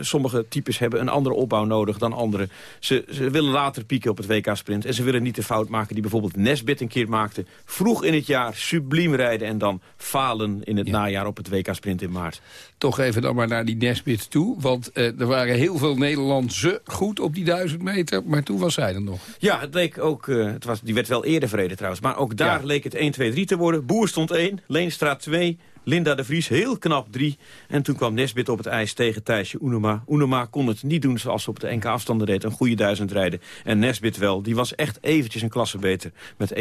sommige types hebben een andere opbouw nodig dan andere. Ze, ze willen later pieken op het WK-sprint. En ze willen niet de fout maken die bijvoorbeeld Nesbit een keer maakte. Vroeg in het jaar subliem rijden en dan falen in het najaar op het WK-sprint in maart. Toch even dan maar naar die Nesbit toe. Want uh, er waren heel veel Nederlandse goed op die duizend meter. Maar toen was zij er nog. Ja, het leek ook... Uh, het was, die werd wel eerder verreden trouwens. Maar ook daar leek het 1, 2, 3 te worden. Boer stond 1, Leenstraat 2, Linda de Vries heel knap drie. En toen kwam Nesbit op het ijs tegen Thijsje Unema. Unema kon het niet doen zoals ze op de NK afstanden deed. Een goede duizend rijden. En Nesbit wel. Die was echt eventjes een klasse beter met 1.15.97.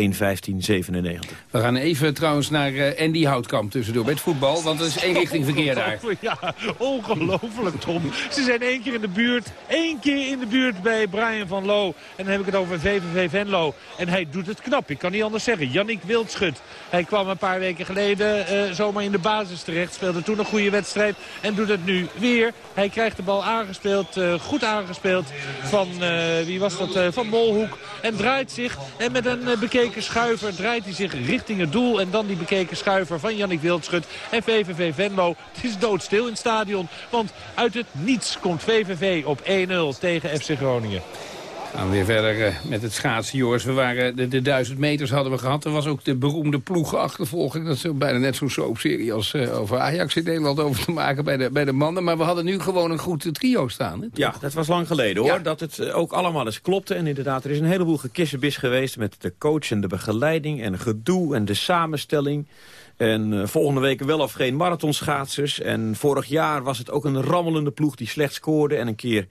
We gaan even trouwens naar uh, Andy Houtkamp tussendoor met voetbal. Want er is één richting verkeer daar. Ja, ongelooflijk Tom. Ze zijn één keer in de buurt. één keer in de buurt bij Brian van Loo. En dan heb ik het over VVV Venlo. En hij doet het knap. Ik kan niet anders zeggen. Yannick Wildschut. Hij kwam een paar weken geleden uh, zomaar in de basis terecht. Speelde toen een goede wedstrijd en doet het nu weer. Hij krijgt de bal aangespeeld, uh, goed aangespeeld van, uh, wie was dat, uh, van Molhoek. En draait zich en met een bekeken schuiver draait hij zich richting het doel. En dan die bekeken schuiver van Jannik Wildschut en VVV Venlo. Het is doodstil in het stadion, want uit het niets komt VVV op 1-0 tegen FC Groningen. Gaan we weer verder uh, met het schaatsen, Joris. We waren de, de duizend meters hadden we gehad. Er was ook de beroemde ploegenachtervolging. Dat is bijna net zo'n soapserie als uh, over Ajax in Nederland over te maken bij de, bij de mannen. Maar we hadden nu gewoon een goed trio staan. Hè, ja, dat was lang geleden hoor. Dat het uh, ook allemaal eens klopte. En inderdaad, er is een heleboel gekissenbis geweest met de coach en de begeleiding en gedoe en de samenstelling. En volgende week wel of geen marathonschaatsers. En vorig jaar was het ook een rammelende ploeg die slecht scoorde en een keer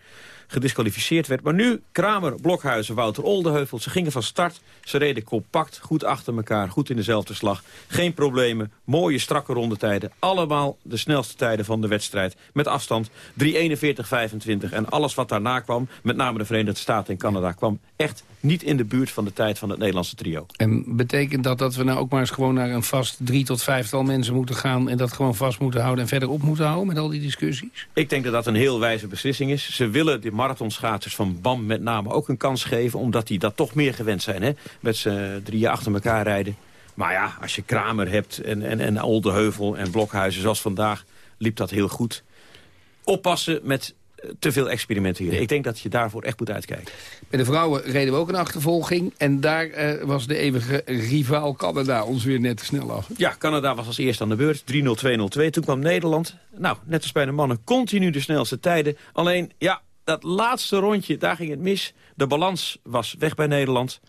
gedisqualificeerd werd. Maar nu Kramer, Blokhuizen, Wouter Oldeheuvel. Ze gingen van start. Ze reden compact, goed achter elkaar, goed in dezelfde slag. Geen problemen, mooie strakke rondetijden. Allemaal de snelste tijden van de wedstrijd. Met afstand 3.41.25. En alles wat daarna kwam, met name de Verenigde Staten en Canada... kwam echt niet in de buurt van de tijd van het Nederlandse trio. En betekent dat dat we nou ook maar eens gewoon naar een vast drie tot vijftal mensen moeten gaan... en dat gewoon vast moeten houden en verder op moeten houden met al die discussies? Ik denk dat dat een heel wijze beslissing is. Ze willen de marathonschaatsers van BAM met name ook een kans geven... omdat die dat toch meer gewend zijn. Hè? Met z'n drieën achter elkaar rijden. Maar ja, als je Kramer hebt en, en, en Oldeheuvel en Blokhuizen zoals vandaag... liep dat heel goed. Oppassen met te veel experimenteren. Ik denk dat je daarvoor echt moet uitkijken. Bij de vrouwen reden we ook een achtervolging. En daar uh, was de eeuwige rivaal Canada ons weer net te snel af. Ja, Canada was als eerste aan de beurt. 3-0, 2-0, 2. Toen kwam Nederland. Nou, net als bij de mannen, continu de snelste tijden. Alleen, ja, dat laatste rondje, daar ging het mis. De balans was weg bij Nederland.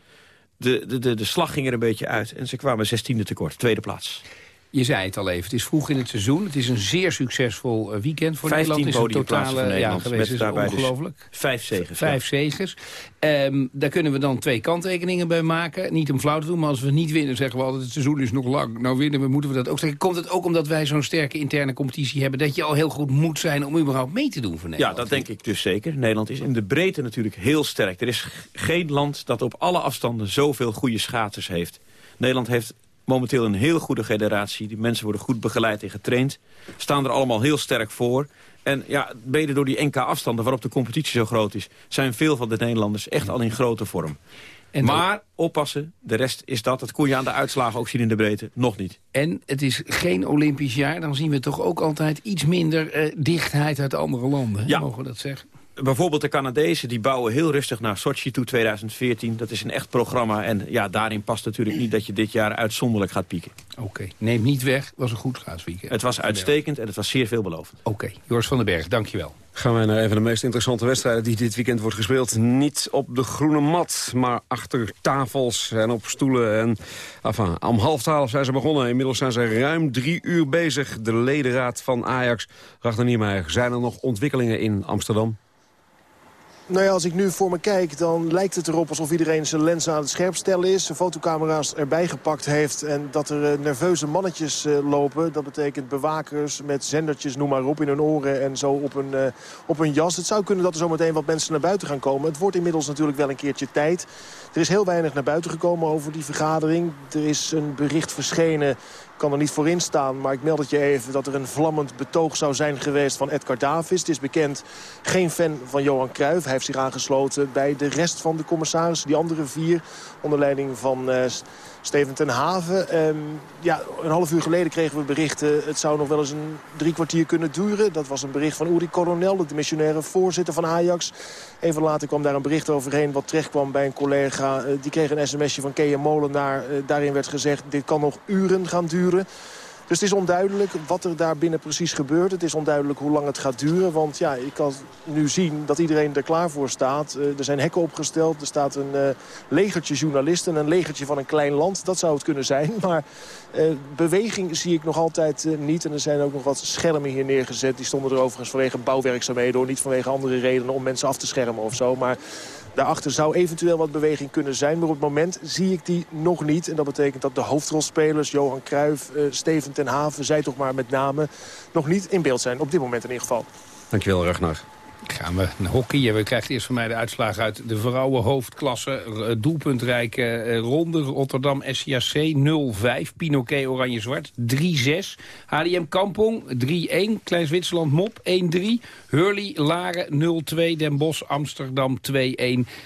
De, de, de, de slag ging er een beetje uit. En ze kwamen 16e tekort, tweede plaats. Je zei het al even, het is vroeg in het seizoen. Het is een zeer succesvol eh, weekend voor Nederland. Het is een totale ja, geweest, is daarbij dus ongelooflijk. Dus vijf zegers. Vijf zegers. Um, daar kunnen we dan twee kanttekeningen bij maken. Niet om flauw te doen, maar als we niet winnen zeggen we altijd... het seizoen is nog lang. Nou winnen we, moeten we dat ook zeggen. Komt het ook omdat wij zo'n sterke interne competitie hebben... dat je al heel goed moet zijn om überhaupt mee te doen voor Nederland? Ja, dat denk ik dus zeker. Nederland is in de breedte natuurlijk heel sterk. Er is geen land dat op alle afstanden zoveel goede schaatsers heeft. Nederland heeft momenteel een heel goede generatie. Die mensen worden goed begeleid en getraind. Staan er allemaal heel sterk voor. En ja, mede door die NK-afstanden waarop de competitie zo groot is... zijn veel van de Nederlanders echt al in grote vorm. En maar oppassen, de rest is dat. Dat kon je aan de uitslagen ook zien in de breedte. Nog niet. En het is geen Olympisch jaar. Dan zien we toch ook altijd iets minder eh, dichtheid uit andere landen. Ja. Mogen we dat zeggen? Bijvoorbeeld de Canadezen die bouwen heel rustig naar Sochi toe 2014. Dat is een echt programma. En ja, daarin past natuurlijk niet dat je dit jaar uitzonderlijk gaat pieken. Oké, neem niet weg. Het was een goed schaatsweekend. Het was uitstekend en het was zeer veelbelovend. Oké, Joris van den Berg, dankjewel. Gaan wij naar een van de meest interessante wedstrijden die dit weekend wordt gespeeld. Niet op de groene mat, maar achter tafels en op stoelen. En, enfin, om half twaalf zijn ze begonnen. Inmiddels zijn ze ruim drie uur bezig. De ledenraad van Ajax, Ragnar Niemeyer. Zijn er nog ontwikkelingen in Amsterdam? Nou ja, als ik nu voor me kijk, dan lijkt het erop alsof iedereen zijn lens aan het scherp stellen is. Zijn fotocamera's erbij gepakt heeft en dat er eh, nerveuze mannetjes eh, lopen. Dat betekent bewakers met zendertjes, noem maar op, in hun oren en zo op een, uh, op een jas. Het zou kunnen dat er zometeen wat mensen naar buiten gaan komen. Het wordt inmiddels natuurlijk wel een keertje tijd. Er is heel weinig naar buiten gekomen over die vergadering. Er is een bericht verschenen kan er niet voor in staan, maar ik meld het je even... dat er een vlammend betoog zou zijn geweest van Edgar Davis. Het is bekend geen fan van Johan Cruijff. Hij heeft zich aangesloten bij de rest van de commissarissen. Die andere vier, onder leiding van... Uh, Steven ten Haven. Um, ja, een half uur geleden kregen we berichten... het zou nog wel eens een drie kwartier kunnen duren. Dat was een bericht van Uri Coronel, de missionaire voorzitter van Ajax. Even later kwam daar een bericht overheen wat terecht kwam bij een collega. Uh, die kreeg een sms'je van Kea Molenaar. Uh, daarin werd gezegd, dit kan nog uren gaan duren. Dus het is onduidelijk wat er daar binnen precies gebeurt. Het is onduidelijk hoe lang het gaat duren. Want ja, ik kan nu zien dat iedereen er klaar voor staat. Uh, er zijn hekken opgesteld. Er staat een uh, legertje journalisten. Een legertje van een klein land. Dat zou het kunnen zijn. Maar uh, beweging zie ik nog altijd niet. En er zijn ook nog wat schermen hier neergezet. Die stonden er overigens vanwege bouwwerkzaamheden. Niet vanwege andere redenen om mensen af te schermen of zo. Maar Daarachter zou eventueel wat beweging kunnen zijn. Maar op het moment zie ik die nog niet. En dat betekent dat de hoofdrolspelers, Johan Cruijff, uh, Steven ten Haven... zij toch maar met name nog niet in beeld zijn. Op dit moment in ieder geval. Dankjewel, Ragnar. Gaan we naar hockey. We krijgen eerst van mij de uitslagen uit de vrouwenhoofdklasse. Eh, doelpuntrijke eh, ronde. Rotterdam SCAC 0-5. Pinoquet Oranje-Zwart 3-6. HDM Kampong 3-1. Klein Zwitserland Mop 1-3. Hurley Laren 0-2. Den Bosch Amsterdam 2-1.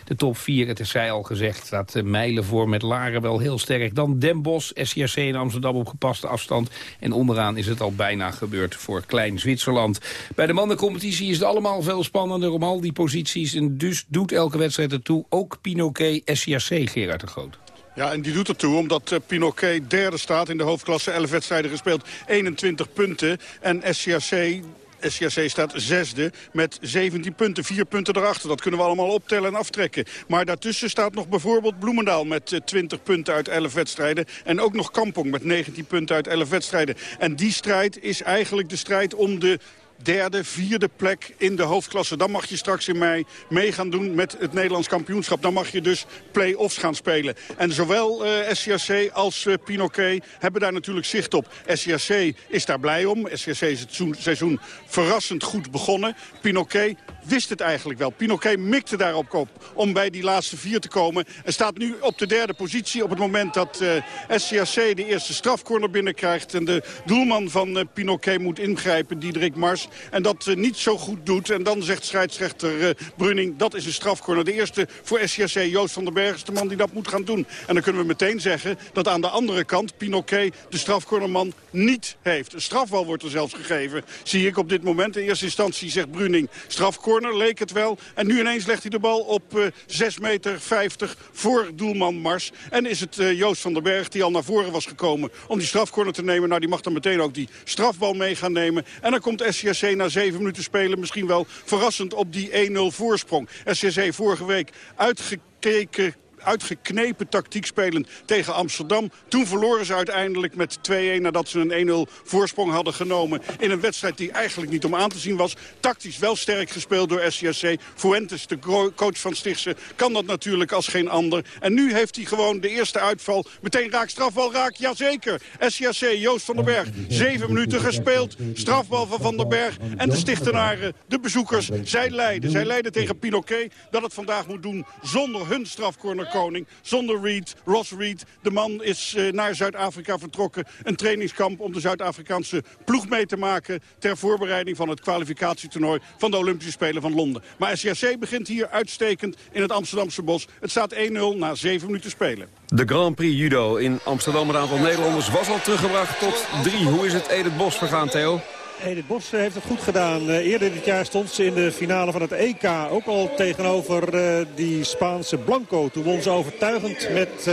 De top 4, het is zij al gezegd, staat mijlen voor met Laren wel heel sterk. Dan Den Bosch, SCAC in Amsterdam op gepaste afstand. En onderaan is het al bijna gebeurd voor Klein Zwitserland. Bij de mannencompetitie is het allemaal veel spannender om al die posities. En dus doet elke wedstrijd ertoe. Ook Pinoquet, SCAC, Gerard de Groot. Ja, en die doet ertoe omdat uh, Pinoquet derde staat in de hoofdklasse. 11 wedstrijden gespeeld, 21 punten. En SCAC SCAC staat zesde met 17 punten. Vier punten erachter. Dat kunnen we allemaal optellen en aftrekken. Maar daartussen staat nog bijvoorbeeld Bloemendaal met 20 eh, punten uit 11 wedstrijden. En ook nog Kampong met 19 punten uit 11 wedstrijden. En die strijd is eigenlijk de strijd om de derde, vierde plek in de hoofdklasse. Dan mag je straks in mei mee gaan doen met het Nederlands kampioenschap. Dan mag je dus play-offs gaan spelen. En zowel uh, eh, SCAC als uh, Pinoquet hebben daar natuurlijk zicht op. SCAC is daar blij om. SCAC is het seizoen verrassend goed begonnen. Pinoquet wist het eigenlijk wel. Pinoquet mikte daarop op om bij die laatste vier te komen. En staat nu op de derde positie op het moment dat uh, eh, SCAC de eerste strafcorner binnenkrijgt. En de doelman van uh, Pinoquet moet ingrijpen, Diederik Mars. en dat niet zo goed doet. En dan zegt scheidsrechter Bruning, dat is een strafcorner. De eerste voor SCRC, Joost van den Berg, is de man die dat moet gaan doen. En dan kunnen we meteen zeggen dat aan de andere kant Pinoquet de strafcornerman niet heeft. Een strafbal wordt er zelfs gegeven, zie ik op dit moment. In eerste instantie zegt Bruning strafcorner, leek het wel. En nu ineens legt hij de bal op uh, 6 meter 50 voor doelman Mars. En is het uh, Joost van den Berg die al naar voren was gekomen om die strafcorner te nemen. Nou, die mag dan meteen ook die strafbal mee gaan nemen. En dan komt SCSC na 7 minuten spelen misschien wel verrassend op die 1-0 voorsprong. SCSC vorige week uitgekeken uitgeknepen tactiek spelen tegen Amsterdam. Toen verloren ze uiteindelijk met 2-1 nadat ze een 1-0 voorsprong hadden genomen. In een wedstrijd die eigenlijk niet om aan te zien was. Tactisch wel sterk gespeeld door SCSC. Fuentes, de coach van Stichtse, kan dat natuurlijk als geen ander. En nu heeft hij gewoon de eerste uitval. Meteen raak, strafbal raak, jazeker. SCSC, Joost van den Berg. Zeven minuten gespeeld. Strafbal van Van den Berg. En de stichtenaren, de bezoekers, zij leiden. Zij leiden tegen Pinoquet dat het vandaag moet doen zonder hun strafcorner koning. Zonder Reed, Ross Reed. De man is uh, naar Zuid-Afrika vertrokken. Een trainingskamp om de Zuid-Afrikaanse ploeg mee te maken... ter voorbereiding van het kwalificatietoernooi van de Olympische Spelen van Londen. Maar SJC begint hier uitstekend in het Amsterdamse bos. Het staat 1-0 na 7 minuten spelen. De Grand Prix Judo in Amsterdam. Een aantal Nederlanders was al teruggebracht tot 3. Hoe is het Edith Bos vergaan, Theo? Edith Bos heeft het goed gedaan. Eh, eerder dit jaar stond ze in de finale van het EK. Ook al tegenover uh, die Spaanse Blanco. Toen won ze overtuigend met,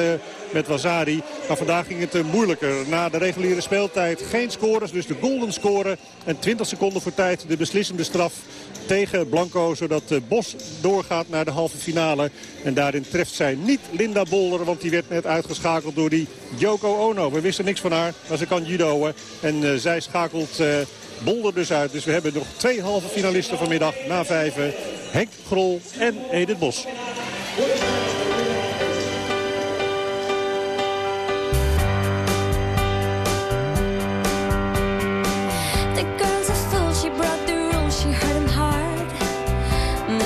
met Wazari. Maar vandaag ging het moeilijker. Na de reguliere speeltijd geen scores. Dus de golden score. En 20 seconden voor tijd de beslissende straf tegen Blanco. Zodat Bos doorgaat naar de halve finale. En daarin treft zij niet Linda Bolder. Want die werd net uitgeschakeld door die Yoko Ono. We wisten niks van haar. Maar ze kan judoën. En zij schakelt... Bolder dus uit. Dus we hebben nog twee halve finalisten vanmiddag na vijven. Henk Grol en Edith Bos.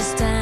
The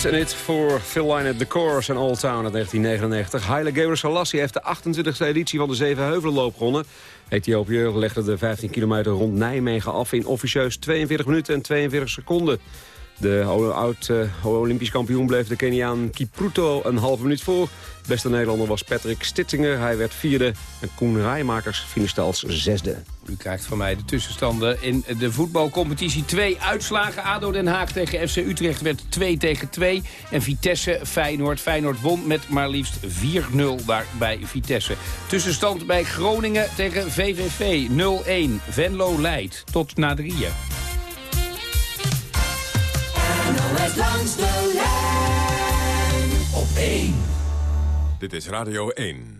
Ooit een hit voor Phil Lynott, The Course en Old Town uit 1999. Haile Gebrselassie heeft de 28e editie van de Zevenheuvelenloop gewonnen. Ethiopië legde de 15 kilometer rond Nijmegen af in officieus 42 minuten en 42 seconden. De oud-Olympisch kampioen bleef de Keniaan Kipruto een halve minuut voor. Beste Nederlander was Patrick Stittinger. Hij werd vierde. En Koen Rijmakers finishte als zesde. U krijgt van mij de tussenstanden in de voetbalcompetitie. Twee uitslagen. ADO Den Haag tegen FC Utrecht werd 2 tegen 2. En Vitesse Feyenoord. Feyenoord won met maar liefst 4-0 daar bij Vitesse. Tussenstand bij Groningen tegen VVV 0-1. Venlo leidt tot na drieën. NOS langs de lijn op 1. Dit is Radio 1.